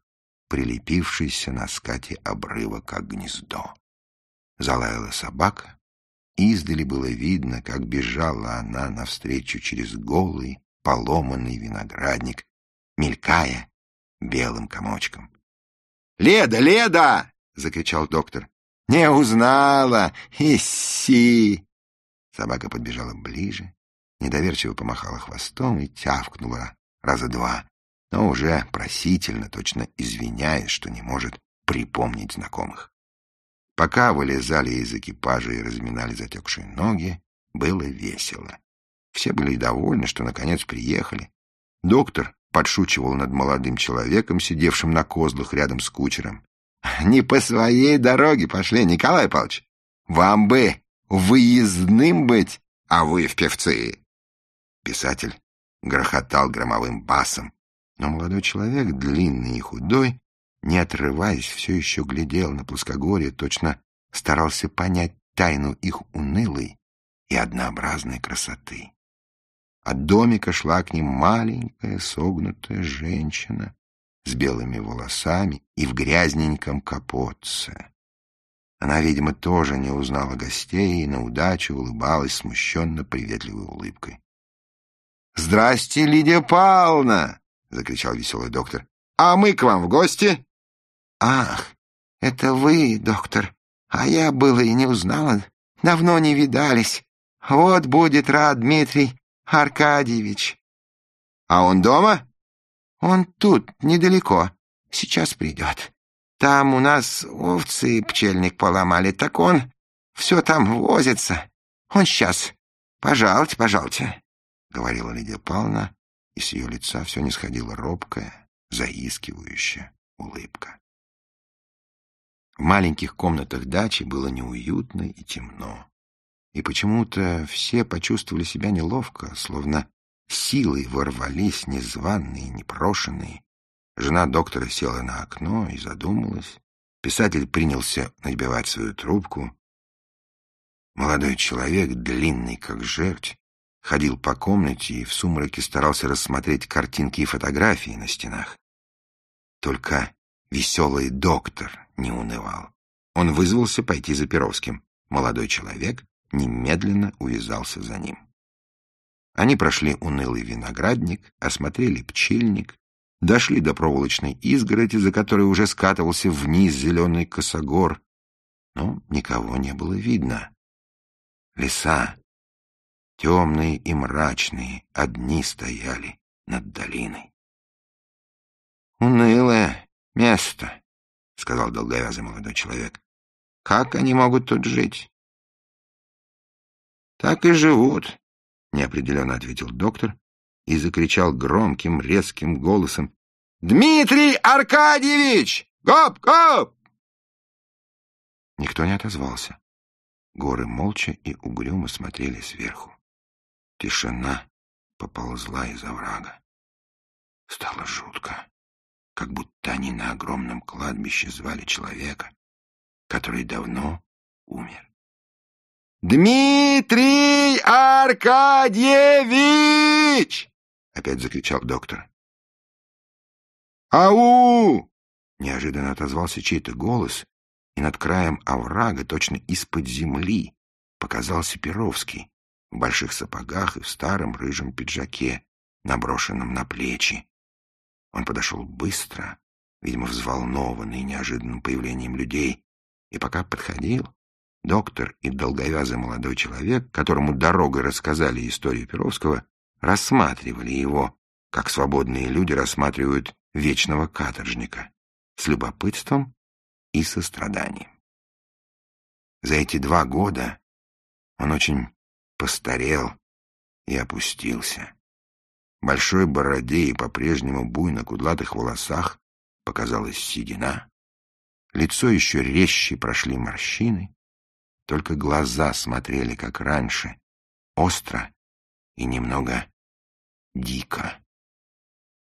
A: прилепившийся на скате обрыва, как гнездо. Залаяла собака, Издали было видно, как бежала она навстречу через голый, поломанный виноградник, мелькая белым комочком. «Леда, Леда!» — закричал доктор. «Не узнала! Иси!» Собака подбежала ближе, недоверчиво помахала хвостом и тявкнула раза два, но уже просительно, точно извиняясь, что не может припомнить знакомых. Пока вылезали из экипажа и разминали затекшие ноги, было весело. Все были довольны, что наконец приехали. Доктор подшучивал над молодым человеком, сидевшим на козлах рядом с кучером. «Не по своей дороге пошли, Николай Павлович. Вам бы выездным быть, а вы в певцы!» Писатель грохотал громовым басом, но молодой человек, длинный и худой, не отрываясь, все еще глядел на плоскогорье, точно старался понять тайну их унылой и однообразной красоты. От домика шла к ним маленькая согнутая женщина с белыми волосами и в грязненьком капотце. Она, видимо, тоже не узнала гостей и на удачу улыбалась смущенно приветливой улыбкой. — Здрасте, Лидия Павловна! — закричал веселый доктор. — А мы к вам в гости? «Ах, это вы, доктор, а я было и не узнала. Давно не видались. Вот будет рад Дмитрий Аркадьевич». «А он дома?» «Он тут, недалеко. Сейчас придет. Там у нас овцы пчельник поломали, так он все там возится. Он сейчас. Пожалуйте, пожалуйте», — говорила Лидия Павловна, и с ее лица все не сходило робкое, заискивающее улыбка. В маленьких комнатах дачи было неуютно и темно. И почему-то все почувствовали себя неловко, словно силой ворвались незваные, непрошенные. Жена доктора села на окно и задумалась. Писатель принялся набивать свою трубку. Молодой человек, длинный как жерть, ходил по комнате и в сумраке старался рассмотреть картинки и фотографии на стенах. Только веселый доктор не унывал. Он вызвался пойти за Перовским. Молодой человек немедленно увязался за ним. Они прошли унылый виноградник, осмотрели пчельник, дошли до проволочной изгороди, за которой уже скатывался вниз зеленый косогор, но никого не было видно. Леса, темные и мрачные, одни стояли над долиной. «Унылое место», — сказал долговязый молодой человек. «Как они могут тут жить?» «Так и живут», — неопределенно ответил доктор и закричал громким, резким голосом. «Дмитрий Аркадьевич! Гоп-гоп!» Никто не отозвался. Горы молча и угрюмо смотрели сверху. Тишина поползла из оврага. Стало жутко, как будто они на огромном кладбище звали человека, который давно умер. «Дмитрий Аркадьевич!» — опять закричал доктор. «Ау!» — неожиданно отозвался чей-то голос, и над краем оврага, точно из-под земли, показался Перовский в больших сапогах и в старом рыжем пиджаке, наброшенном на плечи. Он подошел быстро, видимо, взволнованный неожиданным появлением людей, и пока подходил, доктор и долговязый молодой человек, которому дорогой рассказали историю Перовского, рассматривали его, как свободные люди рассматривают вечного каторжника, с любопытством и состраданием. За эти два года он очень постарел и опустился. Большой бороде и по-прежнему буйно кудлатых волосах показалась седина. Лицо еще резче прошли морщины, только глаза смотрели, как раньше, остро и немного дико.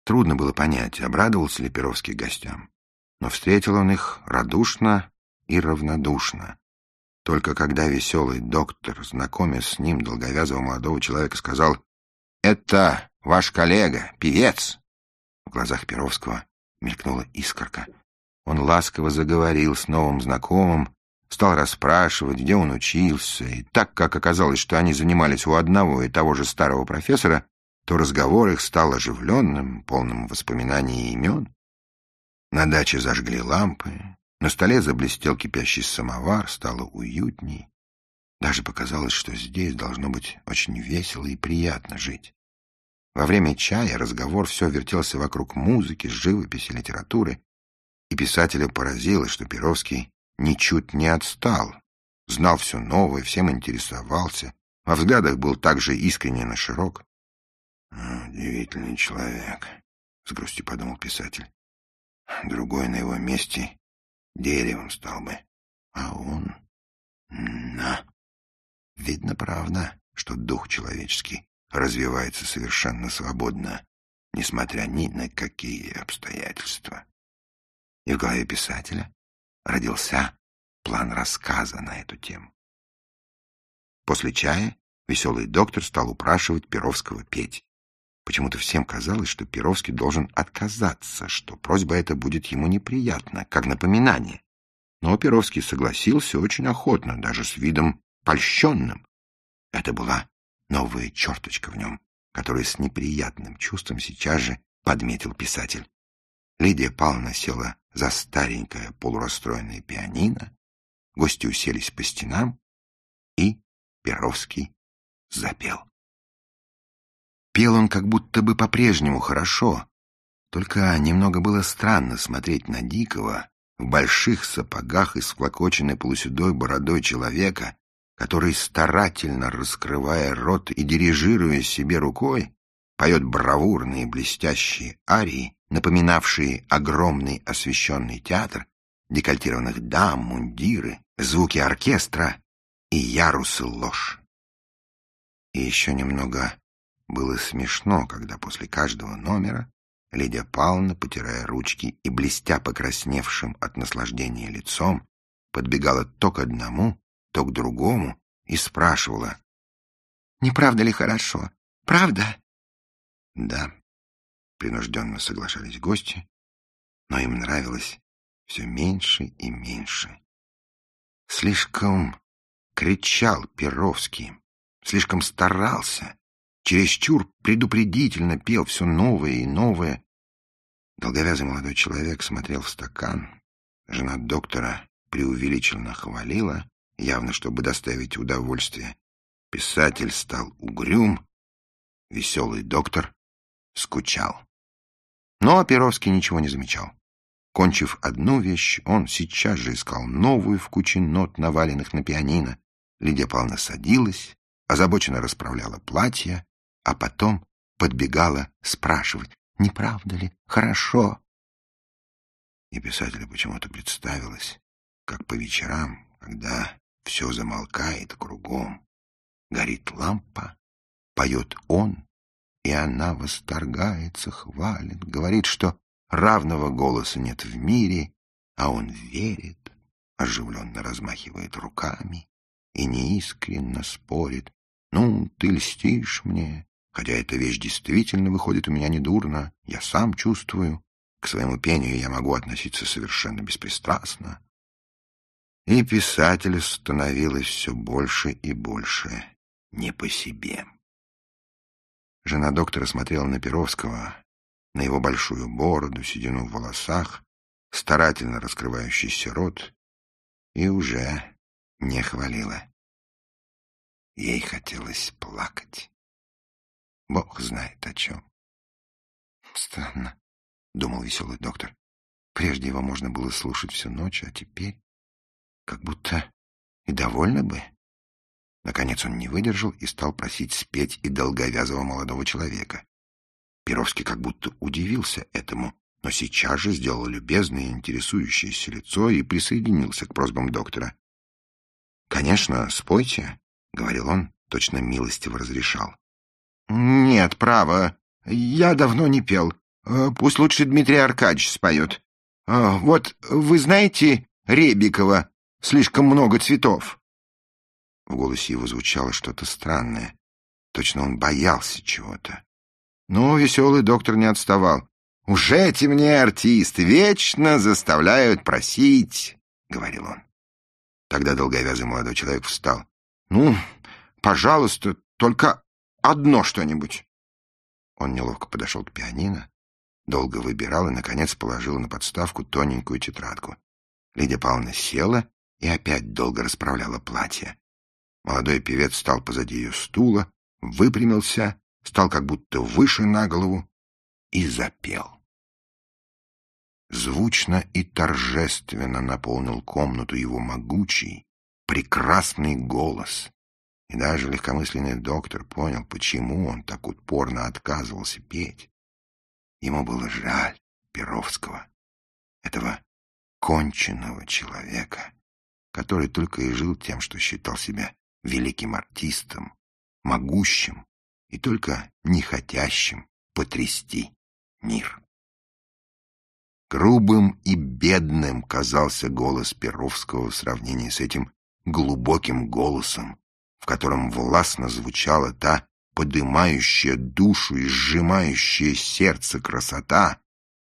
A: Трудно было понять, обрадовался ли Перовский гостям но встретил он их радушно и равнодушно. Только когда веселый доктор, знакомясь с ним, долговязого молодого человека, сказал «Это ваш коллега, певец!» В глазах Перовского мелькнула искорка. Он ласково заговорил с новым знакомым, стал расспрашивать, где он учился, и так как оказалось, что они занимались у одного и того же старого профессора, то разговор их стал оживленным, полным воспоминаний и имен. На даче зажгли лампы, на столе заблестел кипящий самовар, стало уютней. Даже показалось, что здесь должно быть очень весело и приятно жить. Во время чая разговор все вертелся вокруг музыки, живописи, литературы, и писателя поразило, что Перовский ничуть не отстал, знал все новое, всем интересовался, во взглядах был также искренен и широк. «Удивительный человек», — с грустью подумал писатель. Другой на его месте деревом стал бы. А он... На. Видно, правда, что дух человеческий развивается совершенно свободно, несмотря ни на какие обстоятельства. И в голове писателя родился план рассказа на эту тему. После чая веселый доктор стал упрашивать Перовского петь. Почему-то всем казалось, что Перовский должен отказаться, что просьба эта будет ему неприятна, как напоминание. Но Перовский согласился очень охотно, даже с видом польщенным. Это была новая черточка в нем, которую с неприятным чувством сейчас же подметил писатель. Лидия Павловна села за старенькое полурастроенное пианино, гости уселись по стенам, и Перовский запел. Пел он как будто бы по-прежнему хорошо, только немного было странно смотреть на дикого, в больших сапогах и с флокоченной полуседой бородой человека, который, старательно раскрывая рот и дирижируя себе рукой, поет бравурные блестящие арии напоминавшие огромный освещенный театр, декольтированных дам, мундиры, звуки оркестра и ярусы ложь. И еще немного было смешно, когда после каждого номера Лидия Павловна, потирая ручки и блестя покрасневшим от наслаждения лицом, подбегала то к одному, то к другому и спрашивала. «Не правда ли хорошо? Правда?» «Да», — принужденно соглашались гости, но им нравилось все меньше и меньше. Слишком кричал Перовский, слишком старался, чересчур предупредительно пел все новое и новое. Долговязый молодой человек смотрел в стакан. Жена доктора преувеличенно хвалила, явно чтобы доставить удовольствие. Писатель стал угрюм, веселый доктор скучал. Но Перовский ничего не замечал. Кончив одну вещь, он сейчас же искал новую в куче нот, наваленных на пианино. Лидия Павловна садилась, озабоченно расправляла платье, а потом подбегала спрашивать, не правда ли, хорошо. И писателю почему-то представилось, как по вечерам, когда все замолкает кругом, горит лампа, поет он, и она восторгается, хвалит, говорит, что равного голоса нет в мире, а он верит, оживленно размахивает руками и неискренно спорит. «Ну, ты льстишь мне, хотя эта вещь действительно выходит у меня недурно, я сам чувствую. К своему пению я могу относиться совершенно беспристрастно». И писателю становилось все больше и больше не по себе. Жена доктора смотрела на Перовского, на его большую бороду, седину в волосах, старательно раскрывающийся рот, и уже не хвалила. Ей хотелось плакать. Бог знает о чем. Странно, — думал веселый доктор. Прежде его можно было слушать всю ночь, а теперь как будто и довольно бы. Наконец он не выдержал и стал просить спеть и долговязого молодого человека. Перовский как будто удивился этому, но сейчас же сделал любезное и интересующееся лицо и присоединился к просьбам доктора. «Конечно, спойте», — говорил он, точно милостиво разрешал. «Нет, право, я давно не пел. Э, пусть лучше Дмитрий Аркадьевич споет. Э, вот вы знаете Ребикова «Слишком много цветов»?» В голосе его звучало что-то странное. Точно он боялся чего-то. Но веселый доктор не отставал. «Уже эти мне артисты вечно заставляют просить», — говорил он. Тогда долговязый молодой человек встал. «Ну, пожалуйста, только одно что-нибудь». Он неловко подошел к пианино, долго выбирал и, наконец, положил на подставку тоненькую тетрадку. Лидия Павловна села и опять долго расправляла платье. Молодой певец стал позади ее стула, выпрямился стал как будто выше на голову и запел. Звучно и торжественно наполнил комнату его могучий, прекрасный голос. И даже легкомысленный доктор понял, почему он так упорно отказывался петь. Ему было жаль Перовского, этого конченного человека, который только и жил тем, что считал себя великим артистом, могущим и только нехотящим потрясти мир. Грубым и бедным казался голос Перовского в сравнении с этим глубоким голосом, в котором властно звучала та подымающая душу и сжимающая сердце красота,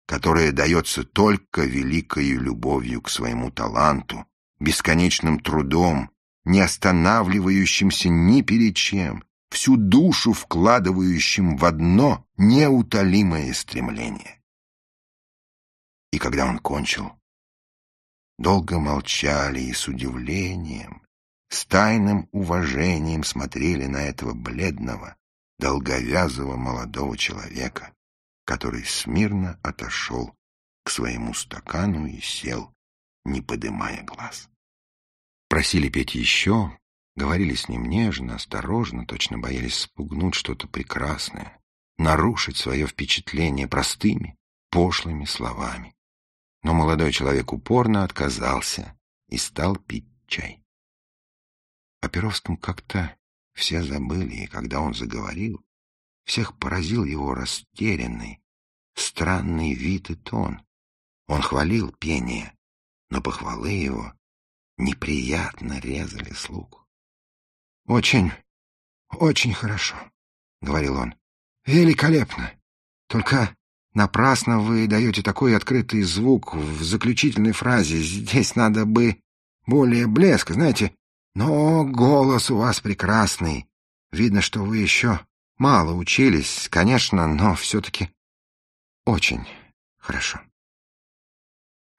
A: которая дается только великою любовью к своему таланту, бесконечным трудом, не останавливающимся ни перед чем, всю душу вкладывающим в одно неутолимое стремление. И когда он кончил, долго молчали и с удивлением, с тайным уважением смотрели на этого бледного, долговязого молодого человека, который смирно отошел к своему стакану и сел, не подымая глаз. Просили петь еще, Говорили с ним нежно, осторожно, точно боялись спугнуть что-то прекрасное, нарушить свое впечатление простыми, пошлыми словами. Но молодой человек упорно отказался и стал пить чай. О Перовском как-то все забыли, и когда он заговорил, всех поразил его растерянный, странный вид и тон. Он хвалил пение, но похвалы его неприятно резали слух. «Очень, очень хорошо», — говорил он. «Великолепно! Только напрасно вы даете такой открытый звук в заключительной фразе. Здесь надо бы более блеска, знаете. Но голос у вас прекрасный. Видно, что вы еще мало учились, конечно, но все-таки очень хорошо.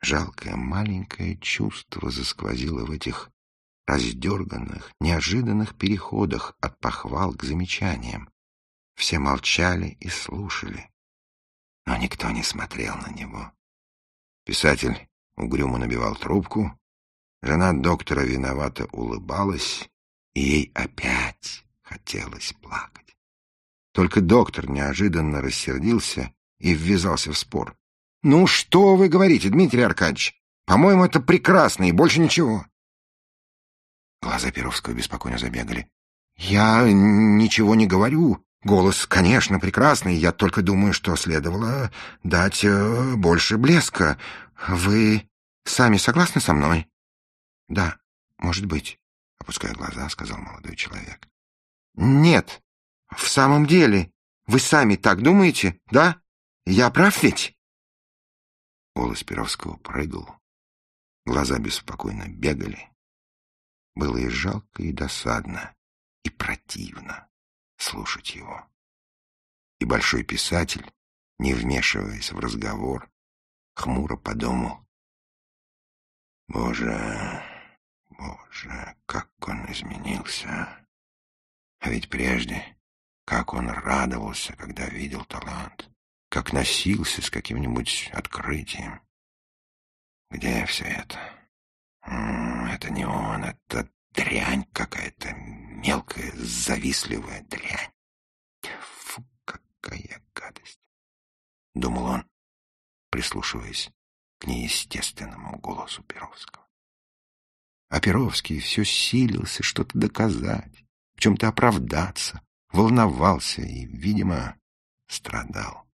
A: Жалкое маленькое чувство засквозило в этих раздерганных, неожиданных переходах от похвал к замечаниям. Все молчали и слушали, но никто не смотрел на него. Писатель угрюмо набивал трубку, жена доктора виновато улыбалась, и ей опять хотелось плакать. Только доктор неожиданно рассердился и ввязался в спор. «Ну что вы говорите, Дмитрий Аркадьевич? По-моему, это прекрасно и больше ничего». Глаза Перовского беспокойно забегали. «Я ничего не говорю. Голос, конечно, прекрасный. Я только думаю, что следовало дать э, больше блеска. Вы сами согласны со мной?» «Да, может быть», — опуская глаза, сказал молодой человек. «Нет, в самом деле, вы сами так думаете, да? Я прав ведь?» Голос Перовского прыгал, глаза беспокойно бегали. Было и жалко, и досадно, и противно слушать его. И большой писатель, не вмешиваясь в разговор, хмуро подумал. «Боже, боже, как он изменился! А ведь прежде, как он радовался, когда видел талант!» как носился с каким-нибудь открытием. Где все это? Это не он, это дрянь какая-то, мелкая, завистливая дрянь. Фу, какая гадость! Думал он, прислушиваясь к неестественному голосу Перовского. А Перовский все силился что-то доказать, в чем-то оправдаться, волновался и, видимо, страдал.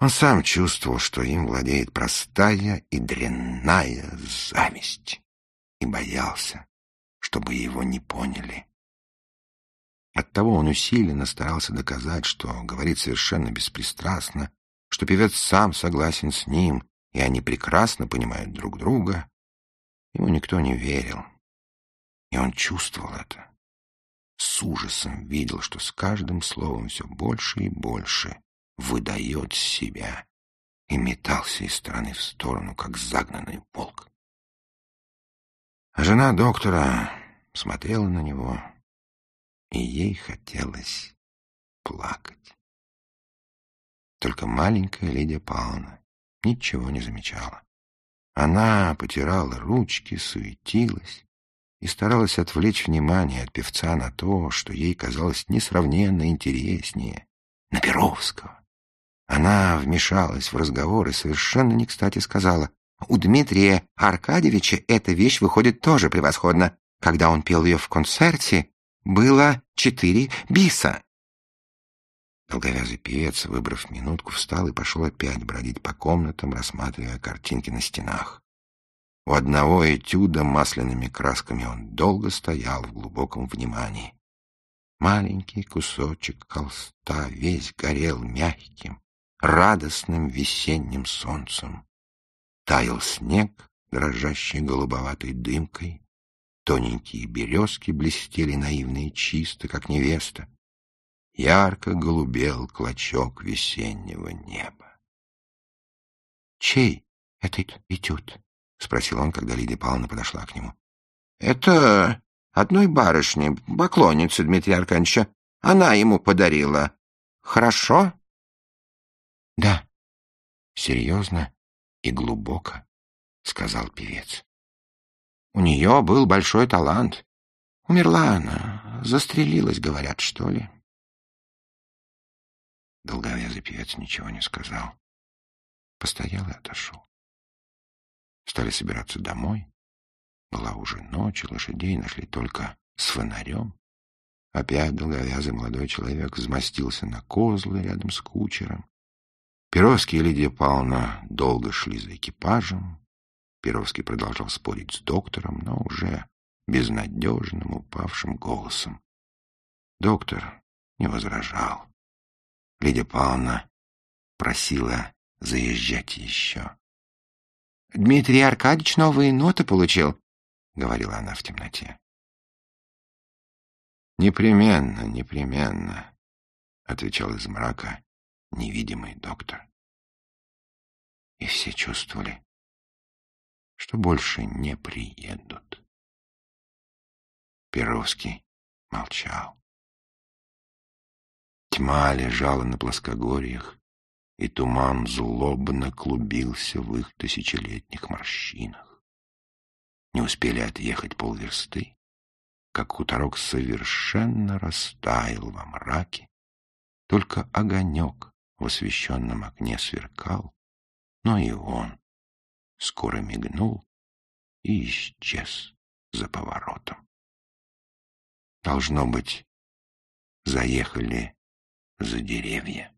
A: Он сам чувствовал, что им владеет простая и дрянная зависть, и боялся, чтобы его не поняли. Оттого он усиленно старался доказать, что говорит совершенно беспристрастно, что певец сам согласен с ним, и они прекрасно понимают друг друга. Ему никто не верил, и он чувствовал это. С ужасом видел, что с каждым словом все больше и больше выдает себя и метался из стороны в сторону, как загнанный волк. А жена доктора смотрела на него, и ей хотелось плакать. Только маленькая Лидия Павловна ничего не замечала. Она потирала ручки, суетилась и старалась отвлечь внимание от певца на то, что ей казалось несравненно интереснее, на Перовского. Она вмешалась в разговор и совершенно не кстати сказала. «У Дмитрия Аркадьевича эта вещь выходит тоже превосходно. Когда он пел ее в концерте, было четыре биса». Долговязый певец, выбрав минутку, встал и пошел опять бродить по комнатам, рассматривая картинки на стенах. У одного этюда масляными красками он долго стоял в глубоком внимании. Маленький кусочек холста весь горел мягким, радостным весенним солнцем. Таял снег, дрожащий голубоватой дымкой, тоненькие березки блестели наивно и чисто, как невеста. Ярко голубел клочок весеннего неба. — Чей этот этюд? — спросил он, когда Лидия Павловна подошла к нему. — Это одной барышни, поклонницы Дмитрия Аркадьевича. Она ему подарила. Хорошо? — Да, серьезно и глубоко, — сказал певец. У нее был большой талант. Умерла она, застрелилась, говорят, что ли. Долговязый певец ничего не сказал. Постоял и отошел. Стали собираться домой. Была уже ночь, лошадей нашли только с фонарем. Опять долговязый молодой человек взмостился на козлы рядом с кучером. Перовский и Лидия Павловна долго шли за экипажем. Перовский продолжал спорить с доктором, но уже безнадежным, упавшим голосом. Доктор не возражал. Лидия Павловна просила заезжать еще. — Дмитрий Аркадьевич новые ноты получил, — говорила она в темноте. — Непременно, непременно, — отвечал из мрака невидимый доктор. И все чувствовали, что больше не приедут. Перовский молчал. Тьма лежала на плоскогорьях, и туман злобно клубился в их тысячелетних морщинах. Не успели отъехать полверсты, как хуторок совершенно растаял во мраке, только огонек в освещенном окне сверкал, но и он скоро мигнул и исчез за поворотом. Должно быть, заехали за деревья.